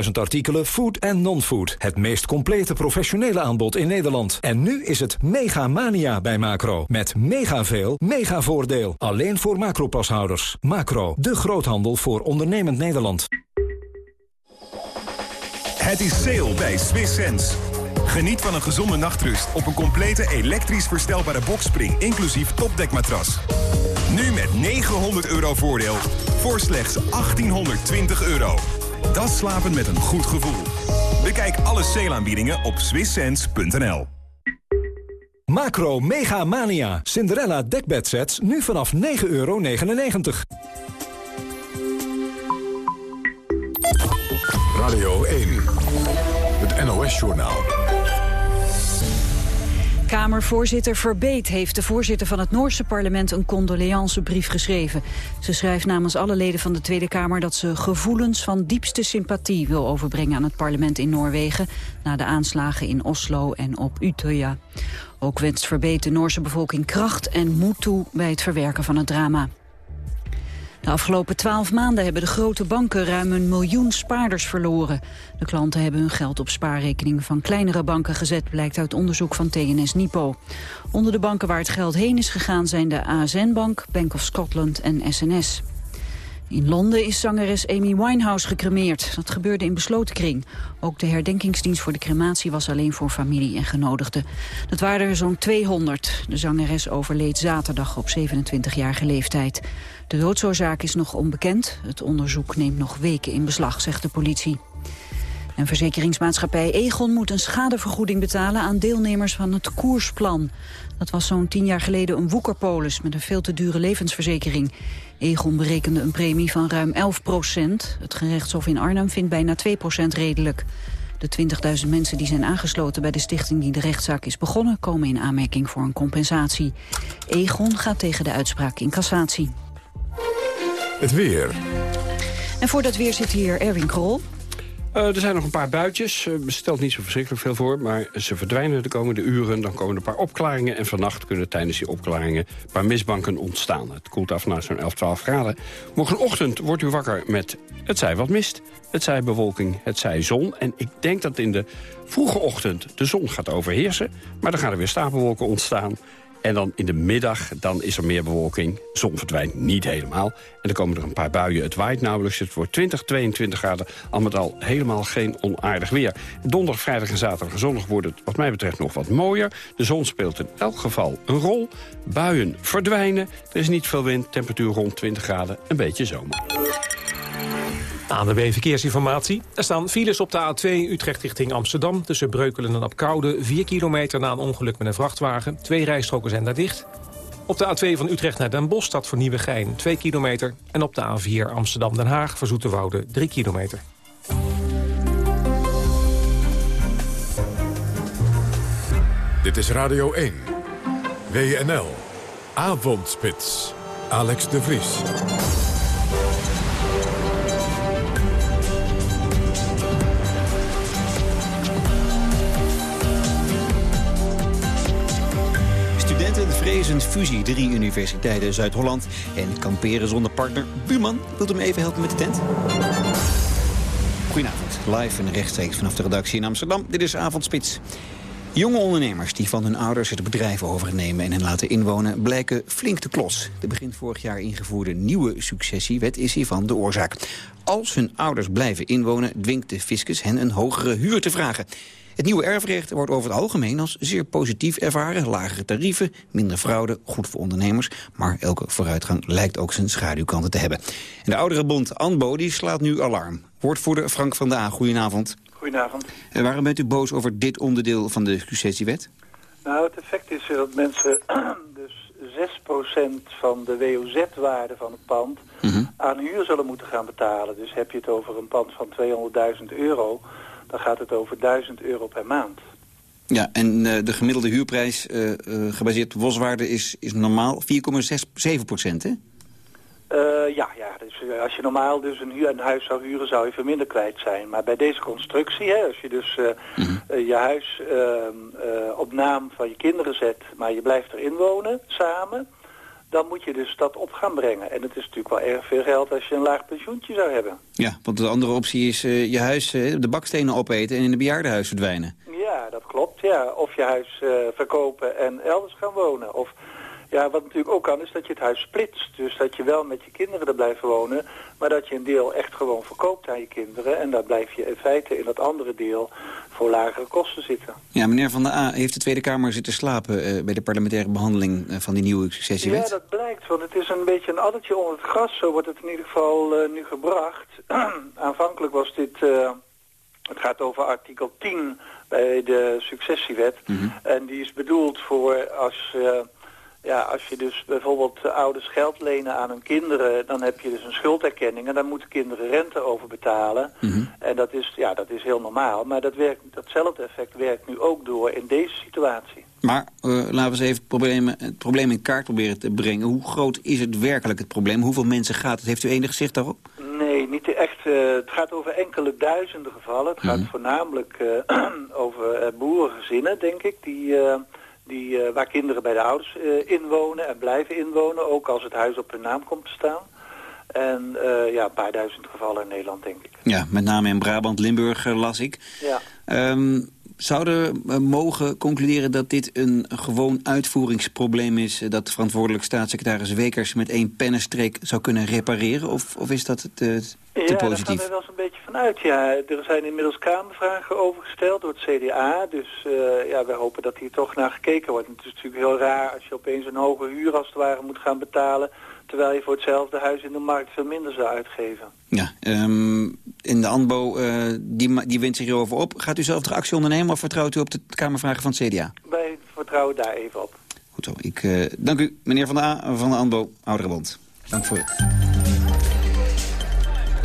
50.000 artikelen, food en non-food. Het meest complete professionele aanbod in Nederland. En nu is het mega mania bij Macro. Met mega veel, mega voordeel. Alleen voor Macro-pashouders. Macro, de groothandel voor ondernemend Nederland. Het is sale bij Swiss Sense. Geniet van een gezonde nachtrust op een complete elektrisch verstelbare boxspring... inclusief topdekmatras. Nu met 900 euro voordeel voor slechts 1820 euro. Dat slapen met een goed gevoel. Bekijk alle sale-aanbiedingen op swisssense.nl. Macro Mega Mania. Cinderella dekbedsets nu vanaf 9,99 euro. Radio 1. NOS-journaal. Kamervoorzitter Verbeet heeft de voorzitter van het Noorse parlement een condoleancebrief geschreven. Ze schrijft namens alle leden van de Tweede Kamer dat ze gevoelens van diepste sympathie wil overbrengen aan het parlement in Noorwegen na de aanslagen in Oslo en op Utøya. Ook wenst Verbeet de Noorse bevolking kracht en moed toe bij het verwerken van het drama. De afgelopen twaalf maanden hebben de grote banken ruim een miljoen spaarders verloren. De klanten hebben hun geld op spaarrekeningen van kleinere banken gezet, blijkt uit onderzoek van TNS Nipo. Onder de banken waar het geld heen is gegaan zijn de ASN-bank, Bank of Scotland en SNS. In Londen is zangeres Amy Winehouse gecremeerd. Dat gebeurde in besloten kring. Ook de herdenkingsdienst voor de crematie was alleen voor familie en genodigden. Dat waren er zo'n 200. De zangeres overleed zaterdag op 27-jarige leeftijd. De doodsoorzaak is nog onbekend. Het onderzoek neemt nog weken in beslag, zegt de politie. En verzekeringsmaatschappij Egon moet een schadevergoeding betalen aan deelnemers van het koersplan. Dat was zo'n tien jaar geleden een woekerpolis met een veel te dure levensverzekering. Egon berekende een premie van ruim 11 procent. Het gerechtshof in Arnhem vindt bijna 2 procent redelijk. De 20.000 mensen die zijn aangesloten bij de stichting die de rechtszaak is begonnen... komen in aanmerking voor een compensatie. Egon gaat tegen de uitspraak in cassatie. Het weer. En voor dat weer zit hier Erwin Krol. Uh, er zijn nog een paar buitjes. Uh, stelt niet zo verschrikkelijk veel voor, maar ze verdwijnen de komende uren. Dan komen er een paar opklaringen en vannacht kunnen tijdens die opklaringen een paar mistbanken ontstaan. Het koelt af naar zo'n 11, 12 graden. Morgenochtend wordt u wakker met het zij wat mist, het zij bewolking, het zij zon. En ik denk dat in de vroege ochtend de zon gaat overheersen, maar dan gaan er weer stapelwolken ontstaan. En dan in de middag dan is er meer bewolking. Zon verdwijnt niet helemaal. En dan komen er een paar buien. Het waait nauwelijks. Het wordt 20, 22 graden. Al met al helemaal geen onaardig weer. Donderdag, vrijdag en zaterdag en zondag wordt het wat mij betreft nog wat mooier. De zon speelt in elk geval een rol. Buien verdwijnen. Er is niet veel wind. Temperatuur rond 20 graden. Een beetje zomer. Aan de Verkeersinformatie. Er staan files op de A2 Utrecht richting Amsterdam... tussen Breukelen en Apkoude. 4 kilometer na een ongeluk met een vrachtwagen. Twee rijstroken zijn daar dicht. Op de A2 van Utrecht naar Den Bosch staat voor Nieuwegein 2 kilometer. En op de A4 Amsterdam-Den Haag voor Zoeterwoude 3 kilometer. Dit is Radio 1. WNL. Avondspits. Alex de Vries. Vrezend fusie. Drie universiteiten Zuid-Holland en kamperen zonder partner. Buurman, wilt u me even helpen met de tent? Goedenavond, live en rechtstreeks vanaf de redactie in Amsterdam. Dit is Avondspits. Jonge ondernemers die van hun ouders het bedrijf overnemen en hen laten inwonen... blijken flink te klos. De begin vorig jaar ingevoerde nieuwe successiewet is hiervan de oorzaak. Als hun ouders blijven inwonen, dwingt de fiscus hen een hogere huur te vragen. Het nieuwe erfrecht wordt over het algemeen als zeer positief ervaren. Lagere tarieven, minder fraude, goed voor ondernemers. Maar elke vooruitgang lijkt ook zijn schaduwkanten te hebben. En de oudere bond ANBO die slaat nu alarm. Woordvoerder Frank van Daan, goedenavond. Goedenavond. En waarom bent u boos over dit onderdeel van de successiewet? Nou, het effect is dat mensen dus 6% van de WOZ-waarde van het pand mhm. aan huur zullen moeten gaan betalen. Dus heb je het over een pand van 200.000 euro dan gaat het over 1000 euro per maand. Ja, en uh, de gemiddelde huurprijs uh, uh, gebaseerd op boswaarde is, is normaal 4,7 procent, hè? ja, ja dus als je normaal dus een, huur, een huis zou huren, zou je veel minder kwijt zijn. Maar bij deze constructie, hè, als je dus mhm. je huis ehm, op naam van je kinderen zet, maar je blijft erin wonen samen dan moet je dus dat op gaan brengen. En het is natuurlijk wel erg veel geld als je een laag pensioentje zou hebben. Ja, want de andere optie is uh, je huis, uh, de bakstenen opeten en in een bejaardenhuis verdwijnen. Ja, dat klopt. Ja. Of je huis uh, verkopen en elders gaan wonen. Of ja, wat natuurlijk ook kan is dat je het huis splitst. Dus dat je wel met je kinderen er blijft wonen, maar dat je een deel echt gewoon verkoopt aan je kinderen. En daar blijf je in feite in dat andere deel voor lagere kosten zitten. Ja, meneer Van der A, heeft de Tweede Kamer zitten slapen uh, bij de parlementaire behandeling uh, van die nieuwe successiewet? Ja, dat blijkt, want het is een beetje een addertje onder het gras. Zo wordt het in ieder geval uh, nu gebracht. Aanvankelijk was dit... het gaat over artikel 10 bij de successiewet. Mm En die is bedoeld voor als ja, als je dus bijvoorbeeld ouders geld lenen aan hun kinderen... dan heb je dus een schulderkenning en dan moeten kinderen rente over betalen. Mhm. En dat is, ja, dat is heel normaal. Maar dat werkt, datzelfde effect werkt nu ook door in deze situatie. Maar uh, laten we eens even het probleem, het probleem in kaart proberen te brengen. Hoe groot is het werkelijk het probleem? Hoeveel mensen gaat het? Heeft u enig zicht daarop? Nee, niet echt. Uh, het gaat over enkele duizenden gevallen. Het gaat mhm. voornamelijk uh, over boerengezinnen, denk ik... die die, uh, waar kinderen bij de ouders uh, inwonen en blijven inwonen, ook als het huis op hun naam komt te staan. En uh, ja, een paar duizend gevallen in Nederland, denk ik. Ja, met name in Brabant, Limburg las ik. Ja. Um, zouden we mogen concluderen dat dit een gewoon uitvoeringsprobleem is... dat verantwoordelijk staatssecretaris Wekers met één pennenstreek zou kunnen repareren? Of, of is dat te, te ja, positief? Ja, daar gaan we wel eens een beetje Ja, er zijn inmiddels Kamervragen overgesteld door het CDA. Dus uh, ja, we hopen dat hier toch naar gekeken wordt. het is natuurlijk heel raar als je opeens een hoge huur als het ware moet gaan betalen... terwijl je voor hetzelfde huis in de markt veel minder zou uitgeven. Ja, um, in de ANBO, uh, die, die wint zich hierover op. Gaat u zelf er actie ondernemen of vertrouwt u op de Kamervragen van het CDA? Wij vertrouwen daar even op. Goed zo. Ik uh, dank u, meneer Van de A van de ANBO, Ouderenbond. Dank voor het.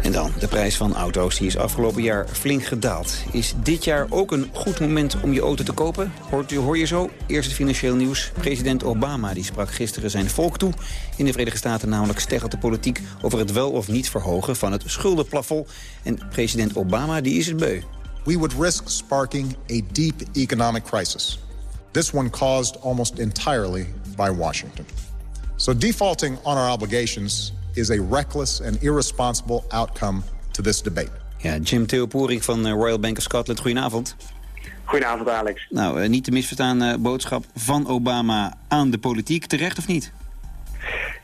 En dan, de prijs van auto's die is afgelopen jaar flink gedaald. Is dit jaar ook een goed moment om je auto te kopen? Hoort u, hoor je zo? Eerst het financieel nieuws. President Obama die sprak gisteren zijn volk toe. In de Verenigde Staten namelijk steggelt de politiek... over het wel of niet verhogen van het schuldenplafond. En president Obama die is het beu. We would risk sparking a deep economic crisis. This one caused almost entirely by Washington. So defaulting on our obligations is a reckless and irresponsible outcome to this debate. Ja, Jim Theoporik van eh, Royal Bank of Scotland, goedenavond. Goedenavond, Alex. Nou, eh, niet te misverstaan uh, boodschap van Obama aan de politiek, terecht of niet?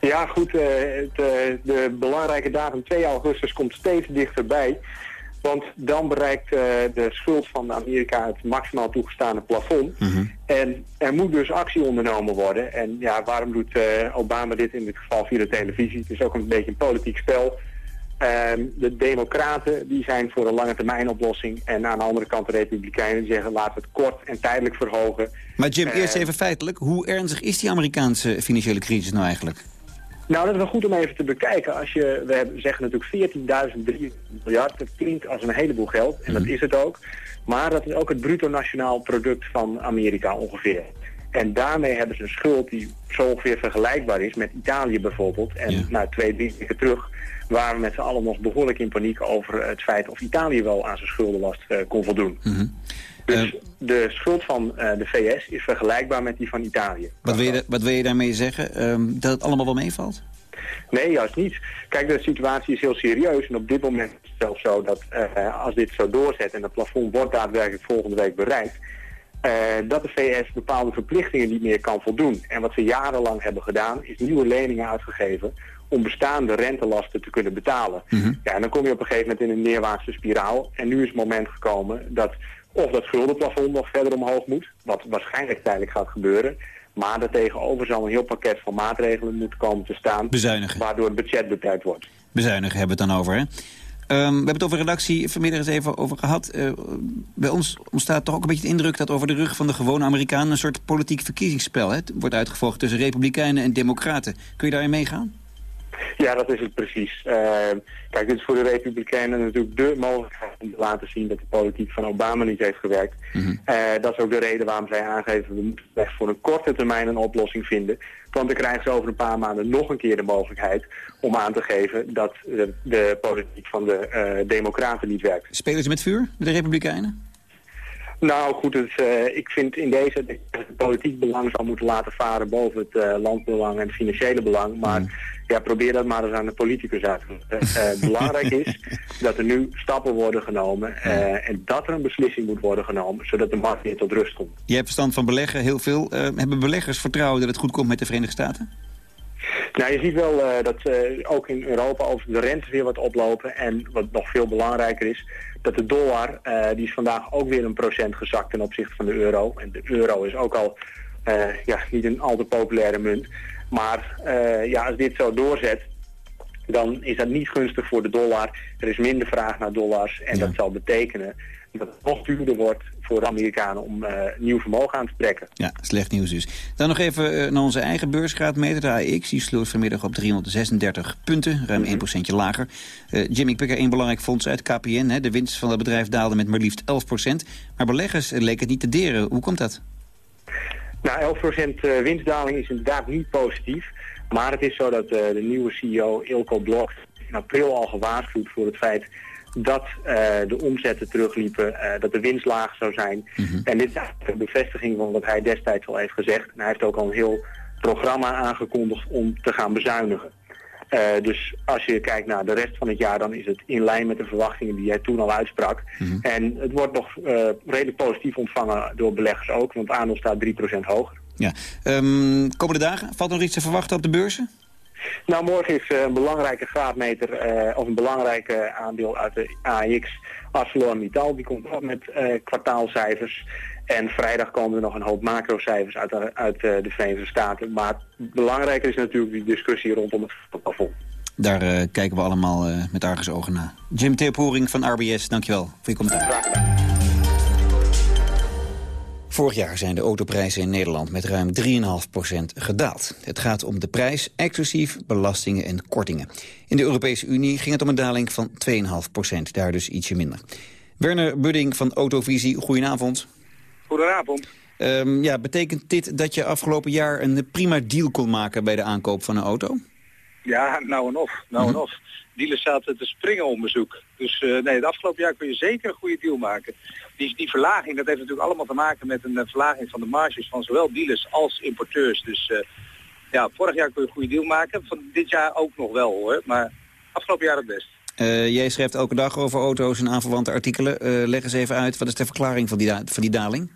Ja, goed, uh, het, de belangrijke datum 2 augustus komt steeds dichterbij. Want dan bereikt uh, de schuld van Amerika het maximaal toegestane plafond. Mhm. En er moet dus actie ondernomen worden. En ja, waarom doet uh, Obama dit in dit geval via de televisie? Het is ook een beetje een politiek spel. Uh, de democraten die zijn voor een lange termijn oplossing. En aan de andere kant de republikeinen die zeggen laten we het kort en tijdelijk verhogen. Maar Jim, eerst even feitelijk. Hoe ernstig is die Amerikaanse financiële crisis nou eigenlijk? Nou, dat is wel goed om even te bekijken. Als je, we hebben, zeggen natuurlijk 14.000 miljard. Dat klinkt als een heleboel geld. En dat is het ook. Maar dat is ook het bruto nationaal product van Amerika ongeveer. En daarmee hebben ze een schuld die zo ongeveer vergelijkbaar is met Italië bijvoorbeeld. En ja. nou, twee, drie weken terug waren we met z'n allen nog behoorlijk in paniek over het feit of Italië wel aan zijn schuldenlast uh, kon voldoen. Mm -hmm. Dus uh, de schuld van uh, de VS is vergelijkbaar met die van Italië. Wat wil je, wat wil je daarmee zeggen? Um, dat het allemaal wel meevalt? Nee, juist niet. Kijk, de situatie is heel serieus. En op dit moment is het zelfs zo dat uh, als dit zo doorzet... en het plafond wordt daadwerkelijk volgende week bereikt... Uh, dat de VS bepaalde verplichtingen niet meer kan voldoen. En wat ze jarenlang hebben gedaan, is nieuwe leningen uitgegeven om bestaande rentelasten te kunnen betalen. Mhm. Mm -hmm. Ja, en dan kom je op een gegeven moment in een neerwaartse spiraal. En nu is het moment gekomen dat of dat schuldenplafond nog verder omhoog moet, wat waarschijnlijk tijdelijk gaat gebeuren. Maar daartegenover zal een heel pakket van maatregelen moeten komen te staan. Bezuinigen. Waardoor het budget beperkt wordt. Bezuinigen hebben we het dan over, hè? Um, we hebben het over redactie vanmiddag eens even over gehad. Uh, bij ons ontstaat toch ook een beetje de indruk dat over de rug van de gewone Amerikanen... een soort politiek verkiezingsspel hè, wordt uitgevochten tussen republikeinen en democraten. Kun je daarin meegaan? Ja, dat is het precies. Uh, kijk, dit is voor de Republikeinen natuurlijk de mogelijkheid om te laten zien dat de politiek van Obama niet heeft gewerkt. Mm -hmm. uh, dat is ook de reden waarom zij aangeven, we moeten echt voor een korte termijn een oplossing vinden. Want dan krijgen ze over een paar maanden nog een keer de mogelijkheid om aan te geven dat de, de politiek van de uh, democraten niet werkt. Spelen ze met vuur, de Republikeinen? Nou goed, het, uh, ik vind in deze het politiek belang zou moeten laten varen boven het uh, landbelang en het financiële belang. Maar mm. ja, probeer dat maar eens aan de politicus uit te uh, Belangrijk is dat er nu stappen worden genomen en dat er een beslissing moet worden genomen, zodat de markt weer tot rust komt. Je hebt verstand van beleggen, heel veel. hebben beleggers vertrouwen dat het goed komt met de Verenigde Staten? Nou, je ziet wel uh, dat uh, ook in Europa over de rente weer wat oplopen. En wat nog veel belangrijker is, dat de dollar, uh, die is vandaag ook weer een procent gezakt ten opzichte van de euro. En de euro is ook al ja, niet een al te populaire munt. Maar ja, als dit zo doorzet, dan is dat niet gunstig voor de dollar. Er is minder vraag naar dollars en ja. dat zal betekenen dat het nog duurder wordt voor de Amerikanen om uh, nieuw vermogen aan te trekken. Ja, slecht nieuws dus. Dan nog even uh, naar onze eigen beursgraadmeter, de AX. Die sloot vanmiddag op 336 punten, ruim mm -hmm. 1% lager. Uh, Jim, ik pik er één belangrijk fonds uit, KPN. Hè. De winst van het bedrijf daalde met maar liefst 11% Maar beleggers leken het niet te deren. Hoe komt dat? Nou, 11% winstdaling is inderdaad niet positief. Maar het is zo dat de nieuwe CEO Ilko Blok in april al gewaarschuwd voor het feit dat uh, de omzetten terugliepen, uh, dat de winst laag zou zijn. Mhm. Mm -hmm. En dit is een bevestiging van wat hij destijds al heeft gezegd. En hij heeft ook al een heel programma aangekondigd om te gaan bezuinigen. Uh, dus als je kijkt naar de rest van het jaar, dan is het in lijn met de verwachtingen die hij toen al uitsprak. Mhm. Mm -hmm. En het wordt nog redelijk positief ontvangen door beleggers ook, want aandeel staat 3% hoger. Ja. Um, komende dagen, valt er nog iets te verwachten op de beurzen? Nou, morgen is uh, een belangrijke graadmeter, uh, of een belangrijke aandeel uit de AX, ArcelorMittal. Die komt ook met uh, kwartaalcijfers. En vrijdag komen er nog een hoop macrocijfers uit, uit de Verenigde Staten. Maar belangrijker is natuurlijk die discussie rondom het plafond. Daar kijken we allemaal met argusogen naar. Jim Theoporing van RBS, dankjewel voor je commentaar. Graag gedaan. Vorig jaar zijn de autoprijzen in Nederland met ruim 3,5% gedaald. Het gaat om de prijs, exclusief belastingen en kortingen. In de Europese Unie ging het om een daling van 2,5% daar dus ietsje minder. Werner Budding van Autovisie, goedenavond. Goedenavond. Um, ja, betekent dit dat je afgelopen jaar een prima deal kon maken bij de aankoop van een auto? Ja, nou en of. Nou en mhm. of. Dealers zaten te springen om bezoek. Dus uh, nee, het afgelopen jaar kun je zeker een goede deal maken. Die, die verlaging, dat heeft natuurlijk allemaal te maken met een uh, verlaging van de marges van zowel dealers als importeurs. Dus uh, ja, vorig jaar kun je een goede deal maken. Van dit jaar ook nog wel hoor. Maar afgelopen jaar het best. jij schrijft elke dag over auto's en aanverwante artikelen. leg eens even uit, wat is de verklaring van die, van die daling?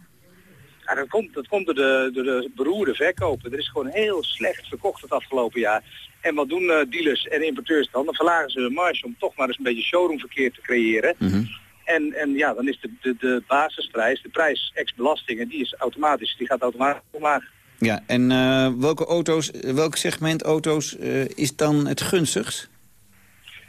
Ja, dat komt, dat komt door, de, door de beroerde verkopen. Er is gewoon heel slecht verkocht het afgelopen jaar. En wat doen uh, dealers en importeurs dan? Dan verlagen ze de marge om toch maar eens een beetje showroomverkeer te creëren. Mhm. En, en ja, dan is de, de, de basisprijs, de prijs ex-belastingen, die is automatisch, die gaat automatisch omlaag. Ja, en uh, welke auto's, welk segment auto's uh, is dan het gunstigst?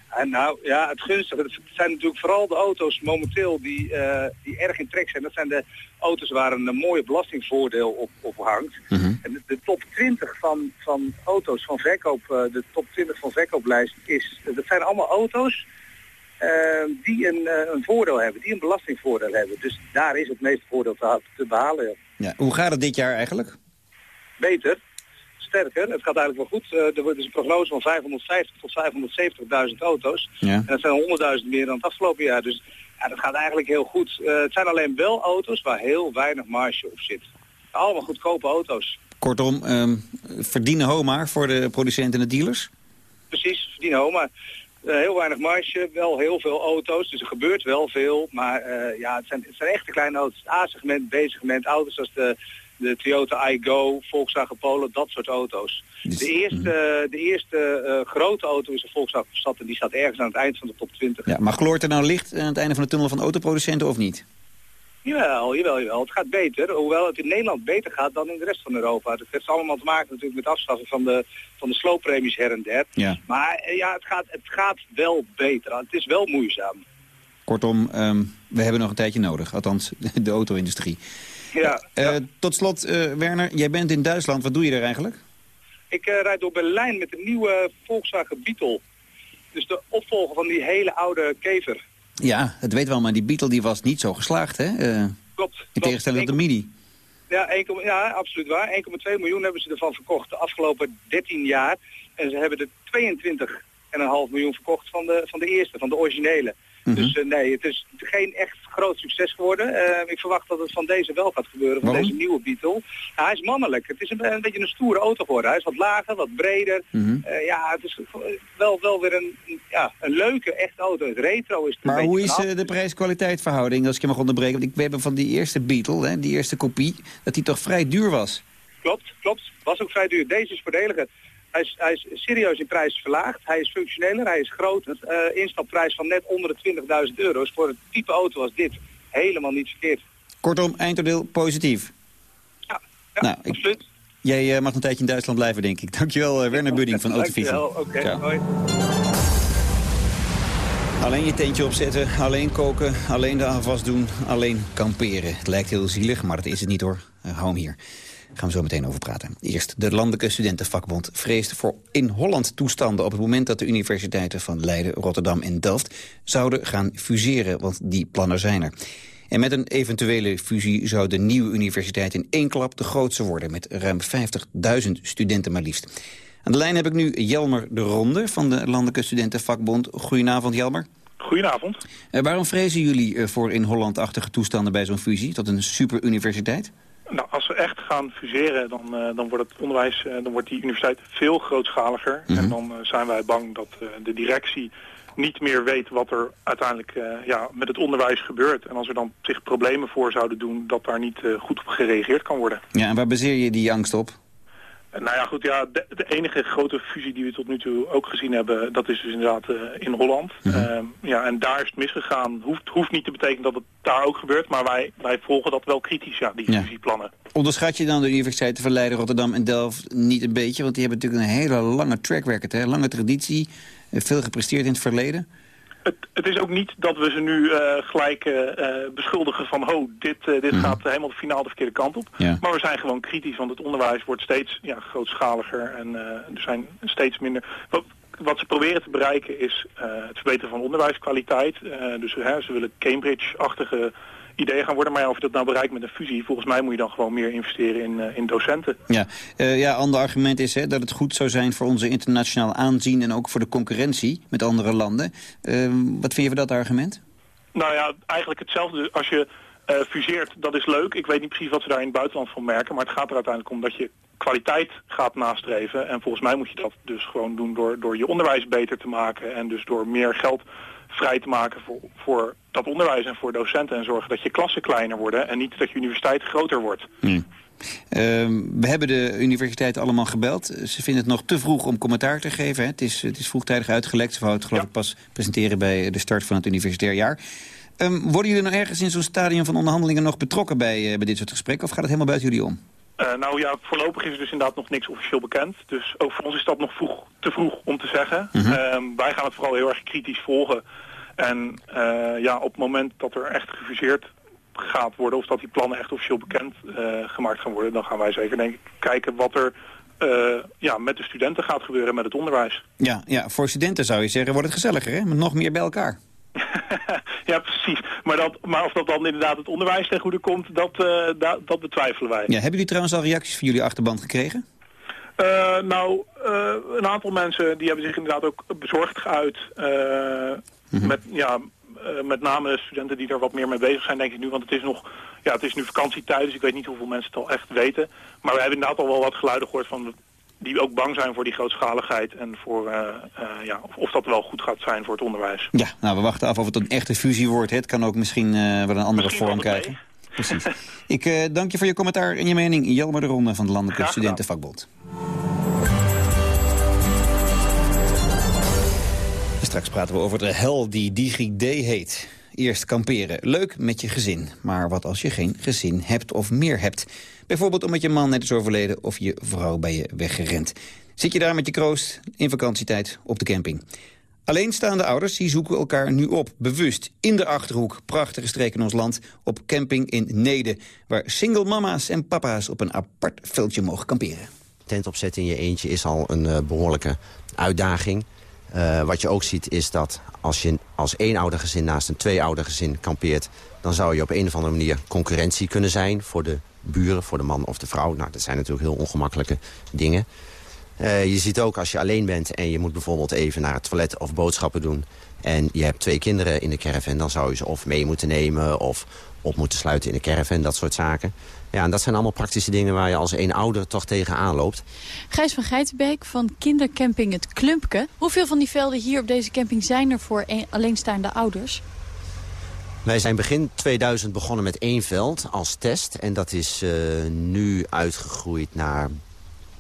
En nou ja, het gunstige, het zijn natuurlijk vooral de auto's momenteel die, uh, die erg in trek zijn. Dat zijn de auto's waar een, mooie belastingvoordeel op, op hangt. Mhm. En de, de, top 20 van, van auto's van verkoop, uh, de top 20 van verkooplijst is, dat zijn allemaal auto's uh, die een, een voordeel hebben, die een belastingvoordeel hebben. Dus daar is het meeste voordeel te, te behalen. Ja. Hoe gaat het dit jaar eigenlijk? Beter sterker. Het gaat eigenlijk wel goed. Uh, er is een prognose van 550 tot 570.000 auto's. Ja. En dat zijn 100.000 meer dan het afgelopen jaar. Dus ja, dat gaat eigenlijk heel goed. Uh, het zijn alleen wel auto's waar heel weinig marge op zit. Allemaal goedkope auto's. Kortom, um, verdienen homa voor de producenten en de dealers? Precies, verdienen homa. Uh, heel weinig marge, wel heel veel auto's, dus er gebeurt wel veel. Maar uh, ja, het zijn, het zijn echte kleine auto's. A-segment, B-segment, auto's als de de Toyota iGo, Volkswagen Polo, dat soort auto's. Dus- de eerste, mhm. de eerste uh, grote auto is een Volkswagen Passat en die staat ergens aan het eind van de top 20. Ja, maar gloort er nou licht aan het einde van de tunnel van autoproducenten of niet? Jawel, jawel, jawel. Het gaat beter. Hoewel het in Nederland beter gaat dan in de rest van Europa. Het heeft allemaal te maken natuurlijk met afschaffen van de, van de slooppremies her en der. Ja. Maar eh, ja, het gaat, het gaat wel beter. Het is wel moeizaam. Kortom, um, we hebben nog een tijdje nodig. Althans, de auto-industrie. Ja, uh, tot slot, uh, Werner, jij bent in Duitsland. Wat doe je daar eigenlijk? Ik uh, rijd door Berlijn met een nieuwe Volkswagen Beetle. Dus de opvolger van die hele oude kever. Ja, het weet wel, maar die Beetle die was niet zo geslaagd, hè? klopt. In tegenstelling tot de Mini. Ja, 1, ja, absoluut waar. 1,2 miljoen hebben ze ervan verkocht de afgelopen 13 jaar. En ze hebben er 22,5 miljoen verkocht van de, van de eerste, van de originele. Mhm. Dus uh, nee, het is geen echt groot succes geworden. Uh, ik verwacht dat het van deze wel gaat gebeuren, van deze nieuwe Beetle. Nou, hij is mannelijk. Het is een, een, beetje een stoere auto geworden. Hij is wat lager, wat breder. Mm -hmm. uh, ja, het is wel, wel weer een, ja, een leuke, echt auto. Het retro is Maar hoe is de prijs-kwaliteit verhouding, als ik je mag onderbreken? Want ik weet van die eerste Beetle, hè, die eerste kopie, dat die toch vrij duur was. Klopt, klopt. Was ook vrij duur. Deze is voordeliger. Hij is, hij is, serieus in prijs verlaagd. Hij is functioneler, hij is groter. Uh, instapprijs van net onder de 20.000 euro's. Voor een type auto als dit helemaal niet verkeerd. Kortom, eindoordeel positief. Ja, ja nou, absoluut. jij uh, mag een tijdje in Duitsland blijven, denk ik. Dankjewel, uh, Werner Budding van Autovisie. Dankjewel, oké, okay, hoi. Alleen je tentje opzetten, alleen koken, alleen de afwas doen, alleen kamperen. Het lijkt heel zielig, maar dat is het niet hoor. hou hem hier gaan we zo meteen over praten. Eerst, de Landelijke Studentenvakbond vreest voor in Holland toestanden... op het moment dat de universiteiten van Leiden, Rotterdam en Delft... zouden gaan fuseren, want die plannen zijn er. En met een eventuele fusie zou de nieuwe universiteit in één klap de grootste worden... met ruim 50.000 studenten maar liefst. Aan de lijn heb ik nu Jelmer de Ronde van de Landelijke Studentenvakbond. Goedenavond, Jelmer. Goedenavond. Uh, waarom vrezen jullie uh, voor in Holland-achtige toestanden bij zo'n fusie... tot een superuniversiteit? Nou, als we echt gaan fuseren, dan, uh, dan wordt het onderwijs, uh, dan wordt die universiteit veel grootschaliger. En mhm. dan uh, zijn wij bang dat de directie niet meer weet wat er uiteindelijk ja, met het onderwijs gebeurt. En als er dan zich problemen voor zouden doen, dat daar niet goed op gereageerd kan worden. Ja, en waar baseer je die angst op? Nou ja, goed, ja, de, de, enige grote fusie die we tot nu toe ook gezien hebben, dat is dus inderdaad uh, in Holland. Mm -hmm. ja, en daar is het misgegaan. Hoeft, hoeft niet te betekenen dat het daar ook gebeurt, maar wij, wij volgen dat wel kritisch, ja, die fusieplannen. Onderschat je dan de universiteiten van Leiden, Rotterdam en Delft niet een beetje? Want die hebben natuurlijk een hele lange track record, hè? lange traditie, veel gepresteerd in het verleden. Het, het is ook niet dat we ze nu eh, gelijk eh, eh, beschuldigen van... ho, dit, dit Mhm. gaat helemaal de finale de verkeerde kant op. Ja. Maar we zijn gewoon kritisch, want het onderwijs wordt steeds ja, grootschaliger... en er zijn steeds minder... Wat, wat ze proberen te bereiken is het verbeteren van onderwijskwaliteit. Dus hè, ze willen Cambridge-achtige ideeën gaan worden. Maar ja, of je dat nou bereikt met een fusie... volgens mij moet je dan gewoon meer investeren in, eh, in docenten. Ja, uh, ja ander argument is hè, dat het goed zou zijn voor onze internationaal aanzien... en ook voor de concurrentie met andere landen. Uh, wat vind je van dat argument? Nou ja, eigenlijk hetzelfde. Als je uh, fuseert, dat is leuk. Ik weet niet precies wat ze daar in het buitenland van merken... maar het gaat er uiteindelijk om dat je kwaliteit gaat nastreven. En volgens mij moet je dat dus gewoon doen door, door je onderwijs beter te maken... en dus door meer geld vrij te maken voor, voor dat onderwijs en voor docenten... en zorgen dat je klassen kleiner worden en niet dat je universiteit groter wordt. Hmm. Uh, we hebben de universiteiten allemaal gebeld. Ze vinden het nog te vroeg om commentaar te geven. Hè. Het, is, het is vroegtijdig uitgelekt. Ze wou het geloof ja. ik pas presenteren bij de start van het universitair jaar. Um, worden jullie nou ergens in zo'n stadium van onderhandelingen nog betrokken bij, uh, bij dit soort gesprekken? Of gaat het helemaal buiten jullie om? Uh, nou ja, voorlopig is er dus inderdaad nog niks officieel bekend. Dus ook voor ons is dat nog vroeg, te vroeg om te zeggen. Mm -hmm. uh, wij gaan het vooral heel erg kritisch volgen. En uh, ja, op het moment dat er echt gefuseerd gaat worden... of dat die plannen echt officieel bekend gemaakt gaan worden... dan gaan wij zeker denk ik kijken wat er ja, met de studenten gaat gebeuren... met het onderwijs. Ja, ja, voor studenten zou je zeggen wordt het gezelliger, hè? Met nog meer bij elkaar. ja, precies. Maar, dat, maar of dat dan inderdaad het onderwijs ten goede komt, dat, uh, da, dat betwijfelen wij. Ja, hebben jullie trouwens al reacties van jullie achterband gekregen? Uh, nou, uh, een aantal mensen die hebben zich inderdaad ook bezorgd geuit. Mm -hmm. met, ja, met name studenten die er wat meer mee bezig zijn, denk ik nu. Want het is nog, ja, het is nu vakantietijd, dus ik weet niet hoeveel mensen het al echt weten. Maar we hebben inderdaad al wel wat geluiden gehoord van die ook bang zijn voor die grootschaligheid en voor uh, uh, ja, of, of, dat wel goed gaat zijn voor het onderwijs. Ja, nou we wachten af of het een echte fusie wordt. Het kan ook misschien uh, wel een andere misschien vorm krijgen. Precies. Ik dank je voor je commentaar en je mening. Jelmer de Ronde van de Landelijke Studentenvakbond. Straks praten we over de hel die DigiD heet. Eerst kamperen. Leuk met je gezin. Maar wat als je geen gezin hebt of meer hebt? Bijvoorbeeld omdat je man net is overleden of je vrouw bij je weggerend. Zit je daar met je kroost in vakantietijd op de camping? Alleenstaande ouders die zoeken elkaar nu op, bewust, in de Achterhoek. Prachtige streek in ons land, op camping in Nede. Waar single mama's en papa's op een apart veldje mogen kamperen. Tent opzetten in je eentje is al een uh, behoorlijke uitdaging. Uh, wat je ook ziet is dat als je als één oudergezin naast een twee oudergezin kampeert... dan zou je op een of andere manier concurrentie kunnen zijn voor de buren, voor de man of de vrouw. Nou, dat zijn natuurlijk heel ongemakkelijke dingen. Uh, je ziet ook als je alleen bent en je moet bijvoorbeeld even naar het toilet of boodschappen doen... en je hebt twee kinderen in de caravan, dan zou je ze of mee moeten nemen... of op moeten sluiten in de caravan, dat soort zaken. Ja, en dat zijn allemaal praktische dingen waar je als één ouder toch tegenaan loopt. Gijs van Geitenbeek van kindercamping Het Klumpke. Hoeveel van die velden hier op deze camping zijn er voor alleenstaande ouders? Wij zijn begin 2000 begonnen met één veld als test. En dat is uh, nu uitgegroeid naar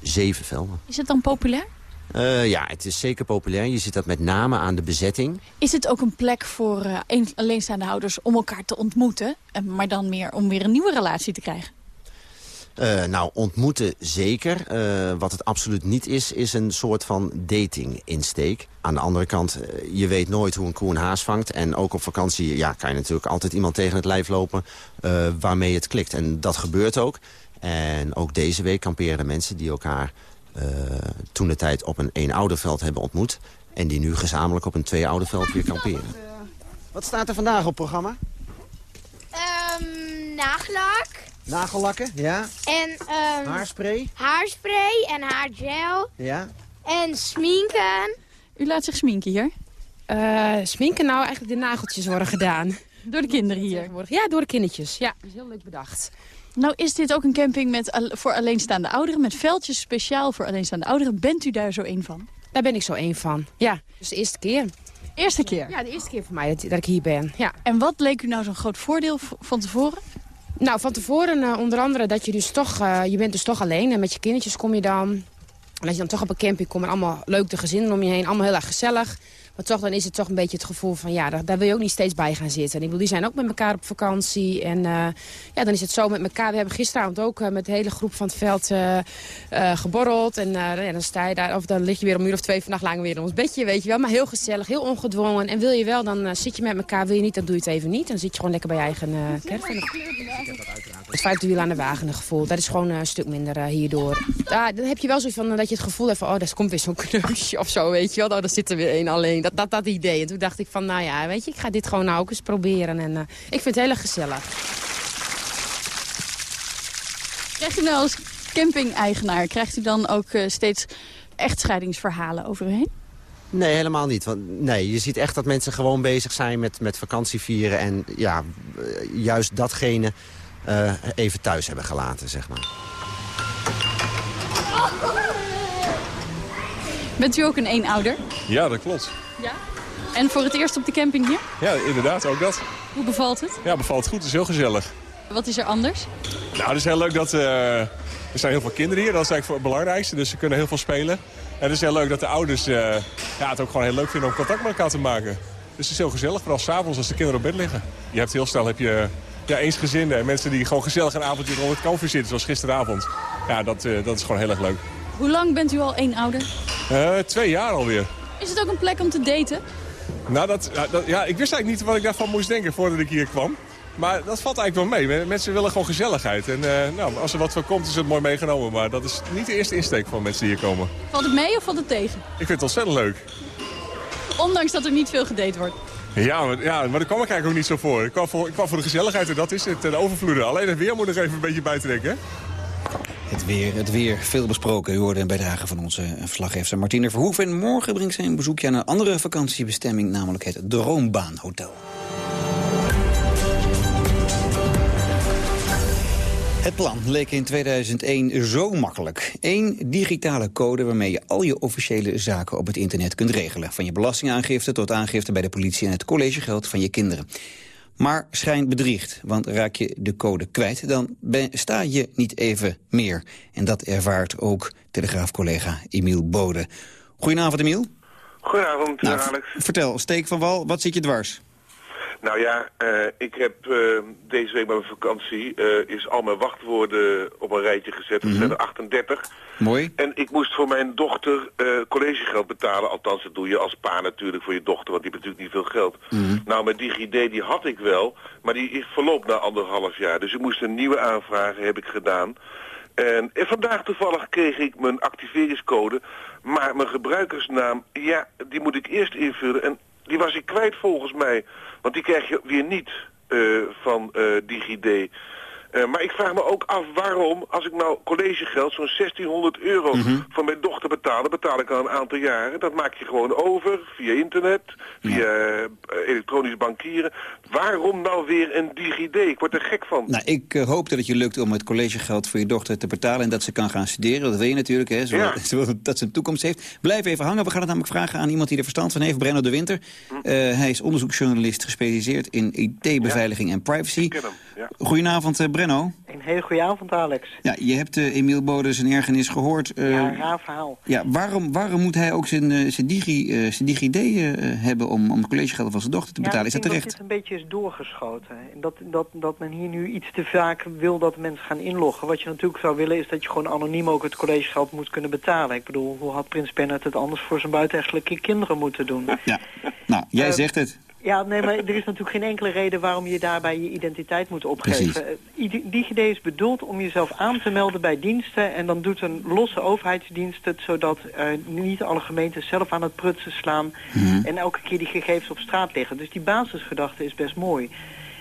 zeven velden. Is het dan populair? Uh, ja, het is zeker populair. Je ziet dat met name aan de bezetting. Is het ook een plek voor uh, alleenstaande ouders om elkaar te ontmoeten? Maar dan meer om weer een nieuwe relatie te krijgen? Uh, nou, ontmoeten zeker. Uh, wat het absoluut niet is, is een soort van dating-insteek. Aan de andere kant, uh, je weet nooit hoe een koe een haas vangt. En ook op vakantie ja, kan je natuurlijk altijd iemand tegen het lijf lopen... waarmee het klikt. En dat gebeurt ook. En ook deze week kamperen mensen die elkaar toen de tijd op een eenouderveld hebben ontmoet... en die nu gezamenlijk op een tweeouderveld weer kamperen. Wat staat er vandaag op programma? Um, nagellak. Nagellakken, ja. En um, haarspray. Haarspray en haargel. Ja. En sminken. U laat zich sminken hier? Uh, sminken nou, eigenlijk de nageltjes worden gedaan. Door de kinderen hier? Ja, door de kindertjes. Ja, dat is heel leuk bedacht. Nou is dit ook een camping met, voor alleenstaande ouderen... met veldjes speciaal voor alleenstaande ouderen. Bent u daar zo één van? Daar ben ik zo één van, ja. Dus de eerste keer. Eerste keer? Ja, de eerste keer voor mij dat, dat ik hier ben, ja. En wat leek u nou zo'n groot voordeel van tevoren? Nou, van tevoren uh, onder andere dat je dus toch... Uh, je bent dus toch alleen en met je kindertjes kom je dan... En als je dan toch op een camping komt, allemaal leuk de gezinnen om je heen. Allemaal heel erg gezellig. Maar toch, dan is het toch een beetje het gevoel van... ja, daar, daar wil je ook niet steeds bij gaan zitten. En ik bedoel, die zijn ook met elkaar op vakantie. En eh, ja, dan is het zo met elkaar. We hebben gisteravond ook eh, met de hele groep van het veld eh, geborreld. En ja, dan sta je daar, of dan lig je weer om een uur of twee vannacht lang weer in ons bedje, weet je wel. Maar heel gezellig, heel ongedwongen. En wil je wel, dan zit je met elkaar. Wil je niet, dan doe je het even niet. Dan zit je gewoon lekker bij je eigen uh, caravan. Het vijfde wiel aan de wagen gevoel. Dat is gewoon een stuk minder hierdoor. Ja, dan heb je wel zoiets van dat je het gevoel hebt van... oh, daar komt weer zo'n kneusje of zo, weet je wel. Nou, daar zit er weer één alleen. Dat, dat, dat idee. En toen dacht ik van, nou ja, weet je, ik ga dit gewoon nou ook eens proberen. En eh, ik vind het heel erg gezellig. Krijgt u nou als camping-eigenaar, krijgt u dan ook eh, steeds echtscheidingsverhalen over u heen? Nee, helemaal niet. Want, nee, je ziet echt dat mensen gewoon bezig zijn met, met vakantievieren... en ja, eh, juist datgene eh, even thuis hebben gelaten, zeg maar. Bent u ook een eenouder? Ja, dat klopt. Ja. En voor het eerst op de camping hier? Ja, inderdaad, ook dat. Hoe bevalt het? Ja, bevalt goed. Het is heel gezellig. Wat is er anders? Nou, het is heel leuk dat... eh, er zijn heel veel kinderen hier, dat is eigenlijk het belangrijkste. Dus ze kunnen heel veel spelen. En het is heel leuk dat de ouders eh, ja, het ook gewoon heel leuk vinden om contact met elkaar te maken. Dus het is heel gezellig, vooral s'avonds als de kinderen op bed liggen. Je hebt heel snel heb je, ja, eensgezinden en mensen die gewoon gezellig een avondje rond het kampvuur zitten, zoals gisteravond. Ja, dat, eh, dat is gewoon heel erg leuk. Hoe lang bent u al eenouder? Eh, twee jaar alweer. Is het ook een plek om te daten? Nou, dat, ja, dat, ja, ik wist eigenlijk niet wat ik daarvan moest denken voordat ik hier kwam. Maar dat valt eigenlijk wel mee. Mensen willen gewoon gezelligheid. En eh, nou, als er wat van komt, is het mooi meegenomen. Maar dat is niet de eerste insteek van mensen die hier komen. Valt het mee of valt het tegen? Ik vind het ontzettend leuk. Ondanks dat er niet veel gedate wordt. Ja, maar, ja, maar daar kwam ik eigenlijk ook niet zo voor. Ik kwam voor, ik kwam voor de gezelligheid en dat is het. De overvloeden. Alleen het weer moet nog even een beetje bijtrekken. Het weer, het weer, veel besproken. U hoorde een bijdrage van onze verslaggever Martine Verhoeven. Morgen brengt zij een bezoekje aan een andere vakantiebestemming... namelijk het Droombaanhotel. Het plan leek in 2001 zo makkelijk. Eén digitale code waarmee je al je officiële zaken op het internet kunt regelen. Van je belastingaangifte tot aangifte bij de politie en het collegegeld van je kinderen. Maar schijn bedriegt, want raak je de code kwijt... dan sta je niet even meer. En dat ervaart ook Telegraaf-collega Emiel Bode. Goedenavond, Emiel. Goedenavond, Nou, Alex. Vertel, steek van wal, wat zit je dwars? Nou ja, eh, ik heb eh, deze week bij mijn vakantie eh, is al mijn wachtwoorden op een rijtje gezet. Dat Mhm. zijn er 38. Mooi. En ik moest voor mijn dochter collegegeld betalen. Althans, dat doe je als pa natuurlijk voor je dochter, want die heeft natuurlijk niet veel geld. Nou, mijn DigiD die had ik wel, maar die is verloopt na anderhalf jaar. Dus ik moest een nieuwe aanvragen, heb ik gedaan. En, en vandaag toevallig kreeg ik mijn activeringscode. Maar mijn gebruikersnaam, ja, die moet ik eerst invullen. En die was ik kwijt volgens mij. Want die krijg je weer niet eh, van eh, DigiD. Eh, maar ik vraag me ook af waarom, als ik nou collegegeld, zo'n 1600 euro van mijn dochter betaal, dat betaal ik al een aantal jaren. Dat maak je gewoon over via internet, via eh, elektronisch bankieren. Waarom nou weer een DigiD? Ik word er gek van. Nou, ik eh, hoop dat het je lukt om het collegegeld voor je dochter te betalen... en dat ze kan gaan studeren. Dat wil je natuurlijk, hè. Wil, Ja. dat ze een toekomst heeft. Blijf even hangen. We gaan het namelijk vragen aan iemand die er verstand van heeft. Brenno de Winter. Hm. Hij is onderzoeksjournalist gespecialiseerd in IT-beveiliging en privacy. ken hem, ja. Goedenavond, eh, Een hele goede avond, Alex. Ja, je hebt eh, Emiel Bode zijn ergernis gehoord. Eh, ja, raar verhaal. ja, waarom, waarom moet hij ook zijn, eh, zijn, digi, zijn DigiD hebben om, om collegegeld van zijn dochter te betalen? is dat ik denk terecht? dat dit een beetje is doorgeschoten. En dat, dat, dat men hier nu iets te vaak wil dat mensen gaan inloggen. Wat je natuurlijk zou willen is dat je gewoon anoniem ook het collegegeld moet kunnen betalen. Ik bedoel, hoe had Prins Bernhard het anders voor zijn buitenechtelijke kinderen moeten doen? Ja. Nou, jij zegt het. Ja, nee, maar er is natuurlijk geen enkele reden waarom je daarbij je identiteit moet opgeven. Eh, ID- DigiD is bedoeld om jezelf aan te melden bij diensten en dan doet een losse overheidsdienst het zodat eh, niet alle gemeentes zelf aan het prutsen slaan en elke keer die gegevens op straat liggen. Dus die basisgedachte is best mooi.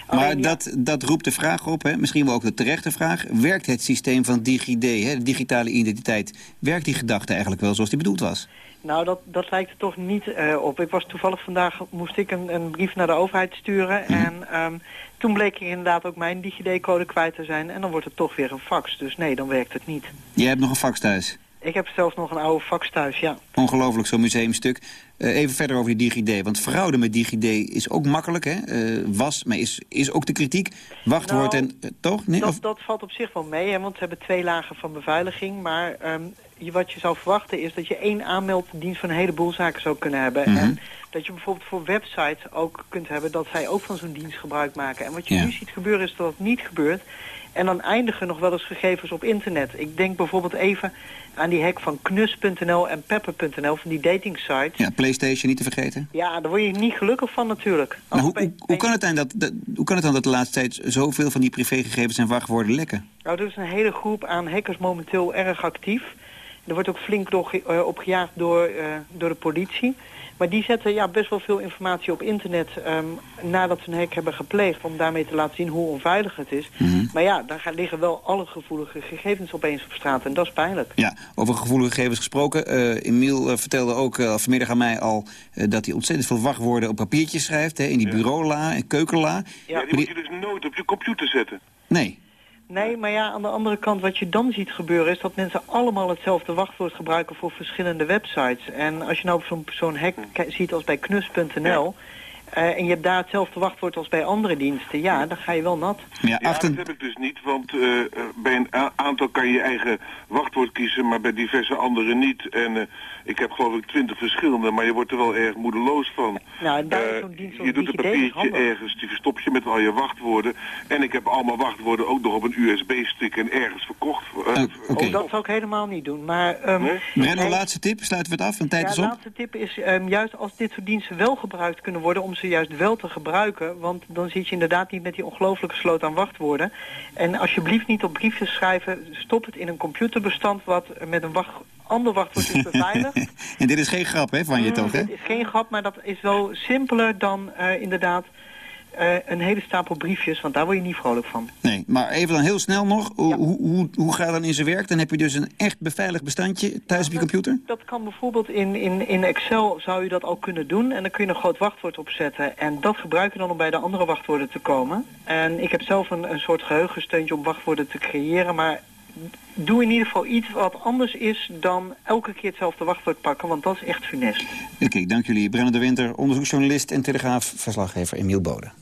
Maar Alleen, ja, dat, dat roept de vraag op, hè? misschien wel ook de terechte vraag... werkt het systeem van DigiD, hè, de digitale identiteit... werkt die gedachte eigenlijk wel zoals die bedoeld was? Nou, dat, dat lijkt er toch niet eh, op. Ik was toevallig vandaag, moest ik een, een brief naar de overheid sturen. En ehm, toen bleek ik inderdaad ook mijn DigiD-code kwijt te zijn. En dan wordt het toch weer een fax. Dus nee, dan werkt het niet. Jij hebt nog een fax thuis. Ik heb zelfs nog een oude fax thuis, ja. Ongelooflijk, zo'n museumstuk. Eh, even verder over die DigiD. Want fraude met DigiD is ook makkelijk, hè? Eh, was, maar is, is ook de kritiek. Wachtwoord Nou, en... toch? Nee? Dat, Of, dat valt op zich wel mee, hè, want ze hebben twee lagen van beveiliging. Maar ehm, wat je zou verwachten is dat je één aanmelddienst van een heleboel zaken zou kunnen hebben. Mhm. En dat je bijvoorbeeld voor websites ook kunt hebben dat zij ook van zo'n dienst gebruik maken. En wat je Ja. nu ziet gebeuren is dat het niet gebeurt. En dan eindigen nog wel eens gegevens op internet. Ik denk bijvoorbeeld even aan die hack van knus.nl en pepper.nl, van die dating sites. Ja, Playstation niet te vergeten. Ja, daar word je niet gelukkig van natuurlijk. Maar hoe, hoe, hoe, kan het dan dat, dat, hoe kan het dan dat de laatste tijd zoveel van die privégegevens en wachtwoorden lekken? Nou, er is een hele groep aan hackers momenteel erg actief. Er wordt ook flink door, ge- eh, op gejaagd door, eh, door de politie. Maar die zetten ja, best wel veel informatie op internet ehm, nadat ze een hack hebben gepleegd... om daarmee te laten zien hoe onveilig het is. Mhm. Maar ja, daar gaan- liggen wel alle gevoelige gegevens opeens op straat en dat is pijnlijk. Ja, over gevoelige gegevens gesproken. eh Emiel vertelde ook eh, vanmiddag aan mij al eh, dat hij ontzettend veel wachtwoorden op papiertjes schrijft. Hè, in die bureaula en keukenla. Ja, die moet je dus nooit op je computer zetten. Nee. Nee, maar ja, aan de andere kant wat je dan ziet gebeuren... is dat mensen allemaal hetzelfde wachtwoord gebruiken voor verschillende websites. En als je nou op zo'n hack ki- ziet als bij knus.nl... eh, en je hebt daar hetzelfde wachtwoord als bij andere diensten... ja, dan ga je wel nat. Ja, dat heb ik dus niet, want eh, bij een aantal kan je je eigen wachtwoord kiezen, maar bij diverse andere niet. En eh, ik heb geloof ik twintig verschillende, maar je wordt er wel erg moedeloos van. Nou, en daar is zo'n dienst je doet een papiertje ergens, die verstop je met al je wachtwoorden. En ik heb allemaal wachtwoorden ook nog op een USB-stick en ergens verkocht. Eh, Oh, dat zou ik helemaal niet doen. Maar, ehm, Brenno, nee, laatste tip. Sluiten we het af, want tijd ja, is op. laatste tip is ehm, juist als dit soort diensten wel gebruikt kunnen worden... om ze juist wel te gebruiken. Want dan zit je inderdaad niet met die ongelooflijke sloot aan wachtwoorden. En alsjeblieft niet op briefjes schrijven. Stop het in een computerbestand wat met een wacht, ander wachtwoord is beveiligd. en dit is geen grap hè, van je Mm, toch, hè? Het is geen grap, maar dat is wel simpeler dan eh, inderdaad eh, een hele stapel briefjes. Want daar word je niet vrolijk van. Nee, maar even dan heel snel nog. Hoe, hoe, hoe, het dan in zijn werk? Dan heb je dus een echt beveiligd bestandje thuis op je computer? Dat kan bijvoorbeeld in, in, in Excel zou je dat al kunnen doen. En dan kun je een groot wachtwoord opzetten. En dat gebruik je dan om bij de andere wachtwoorden te komen. En ik heb zelf een, een soort geheugensteuntje om wachtwoorden te creëren. Maar doe in ieder geval iets wat anders is dan elke keer hetzelfde wachtwoord pakken. Want dat is echt funest. Oké, dank jullie. Brenno de Winter, onderzoeksjournalist en telegraaf-verslaggever Emiel Bode.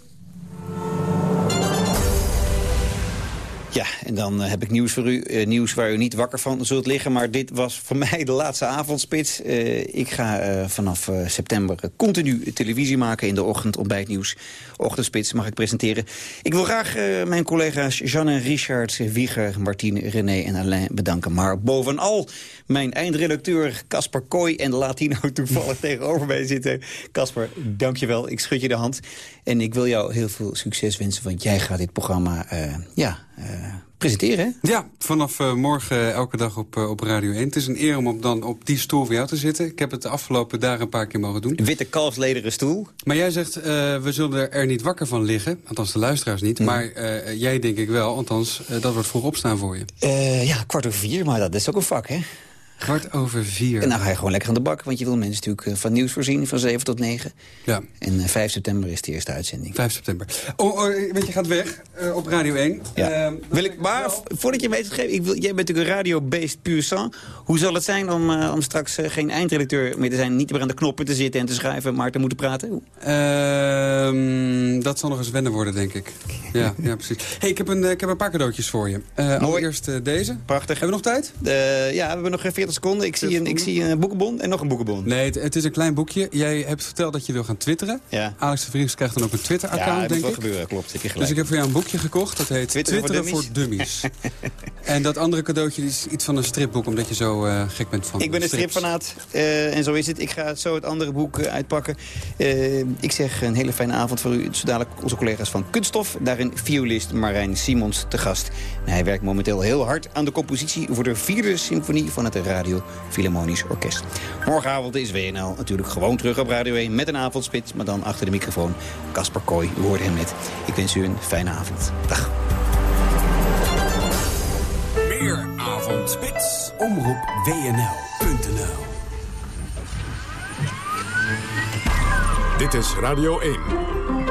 Ja, en dan eh, heb ik nieuws voor u. eh, nieuws waar u niet wakker van zult liggen. Maar dit was voor mij de laatste avondspits. Eh, ik ga vanaf september continu televisie maken in de ochtend. Ontbijtnieuws, ochtendspits mag ik presenteren. Ik wil graag mijn collega's Jeanne Richard, Wieger, Martine, René en Alain bedanken. Maar bovenal mijn eindredacteur Casper Kooi en Latino toevallig tegenover mij zitten. Casper, dankjewel. Ik schud je de hand. En ik wil jou heel veel succes wensen, want jij gaat dit programma eh, ja, eh, presenteren. hè? Ja, vanaf eh, morgen elke dag op, op Radio 1. Het is een eer om op, dan op die stoel voor jou te zitten. Ik heb het de afgelopen dagen een paar keer mogen doen. Witte kalfslederen stoel. Maar jij zegt, we zullen er niet wakker van liggen. Althans, de luisteraars niet. Maar eh, jij denk ik wel. Althans, dat wordt vroeg opstaan voor je. Ja, kwart over vier, maar dat is ook een vak, hè? Kwart over vier. En dan ga je gewoon lekker aan de bak, want je wil mensen natuurlijk eh, van nieuws voorzien van 7 tot 9. Ja. En eh, 5 september is de eerste uitzending. 5 september. Oh, oh want je gaat weg eh, op Radio 1. Ja. Ehm, wil ik, maar voordat je me geeft, ik wil, jij bent natuurlijk een radio-based puur sang. Hoe zal het zijn om, eh, om straks eh, geen eindredacteur meer te zijn, niet meer aan de knoppen te zitten en te schrijven, maar te moeten praten? Ehm, dat zal nog eens wennen worden, denk ik. Ja, ja precies. hey, ik, heb een, eh, ik heb een paar cadeautjes voor je. Eh allereerst eh, deze. Prachtig. Hebben we nog tijd? Eh, ja, we hebben nog 40 seconden. Ik zie, een, ik zie een boekenbon en nog een boekenbon. Nee, het, het is een klein boekje. Jij hebt verteld dat je wil gaan twitteren. Ja. Alex de Vries krijgt dan ook een Ja, Twitter-account, dat moet denk wel ik. gebeuren, klopt. Ik Dus ik heb voor jou een boekje gekocht. Dat heet Twitteren Twitteren, voor voor Dummies. en dat andere cadeautje is iets van een stripboek, omdat je zo eh, gek bent van Ik ben een stripfanaat eh, en zo is het. Ik ga zo het andere boek eh, uitpakken. Ik zeg een hele fijne avond voor u. Zo dadelijk onze collega's van Kunststof. Daarin violist Marijn Simons te gast. Hij werkt momenteel heel hard aan de compositie... voor de vierde symfonie van het Radio Philharmonisch Orkest. Morgenavond is WNL natuurlijk gewoon terug op Radio 1... met een avondspits, maar dan achter de microfoon. Casper Kooi, u hoorde hem net. Ik wens u een fijne avond. Dag. Meer avondspits. Omroep WNL.nl Dit is Radio 1.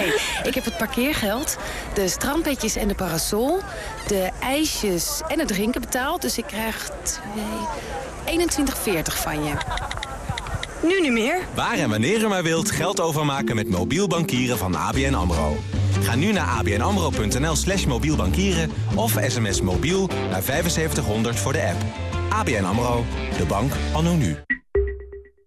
Hey, ik heb het parkeergeld, de strandpetjes en de parasol, de ijsjes en het drinken betaald. Dus ik krijg 21,40 van je. Nu niet meer. Waar en wanneer u maar wilt geld overmaken met mobiel bankieren van ABN AMRO. Ga nu naar abnamro.nl slash mobiel bankieren of sms mobiel naar 7500 voor de app. ABN AMRO, de bank anno nu.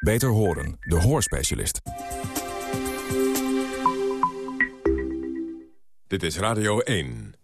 Beter horen, de hoorspecialist. Dit is Radio 1.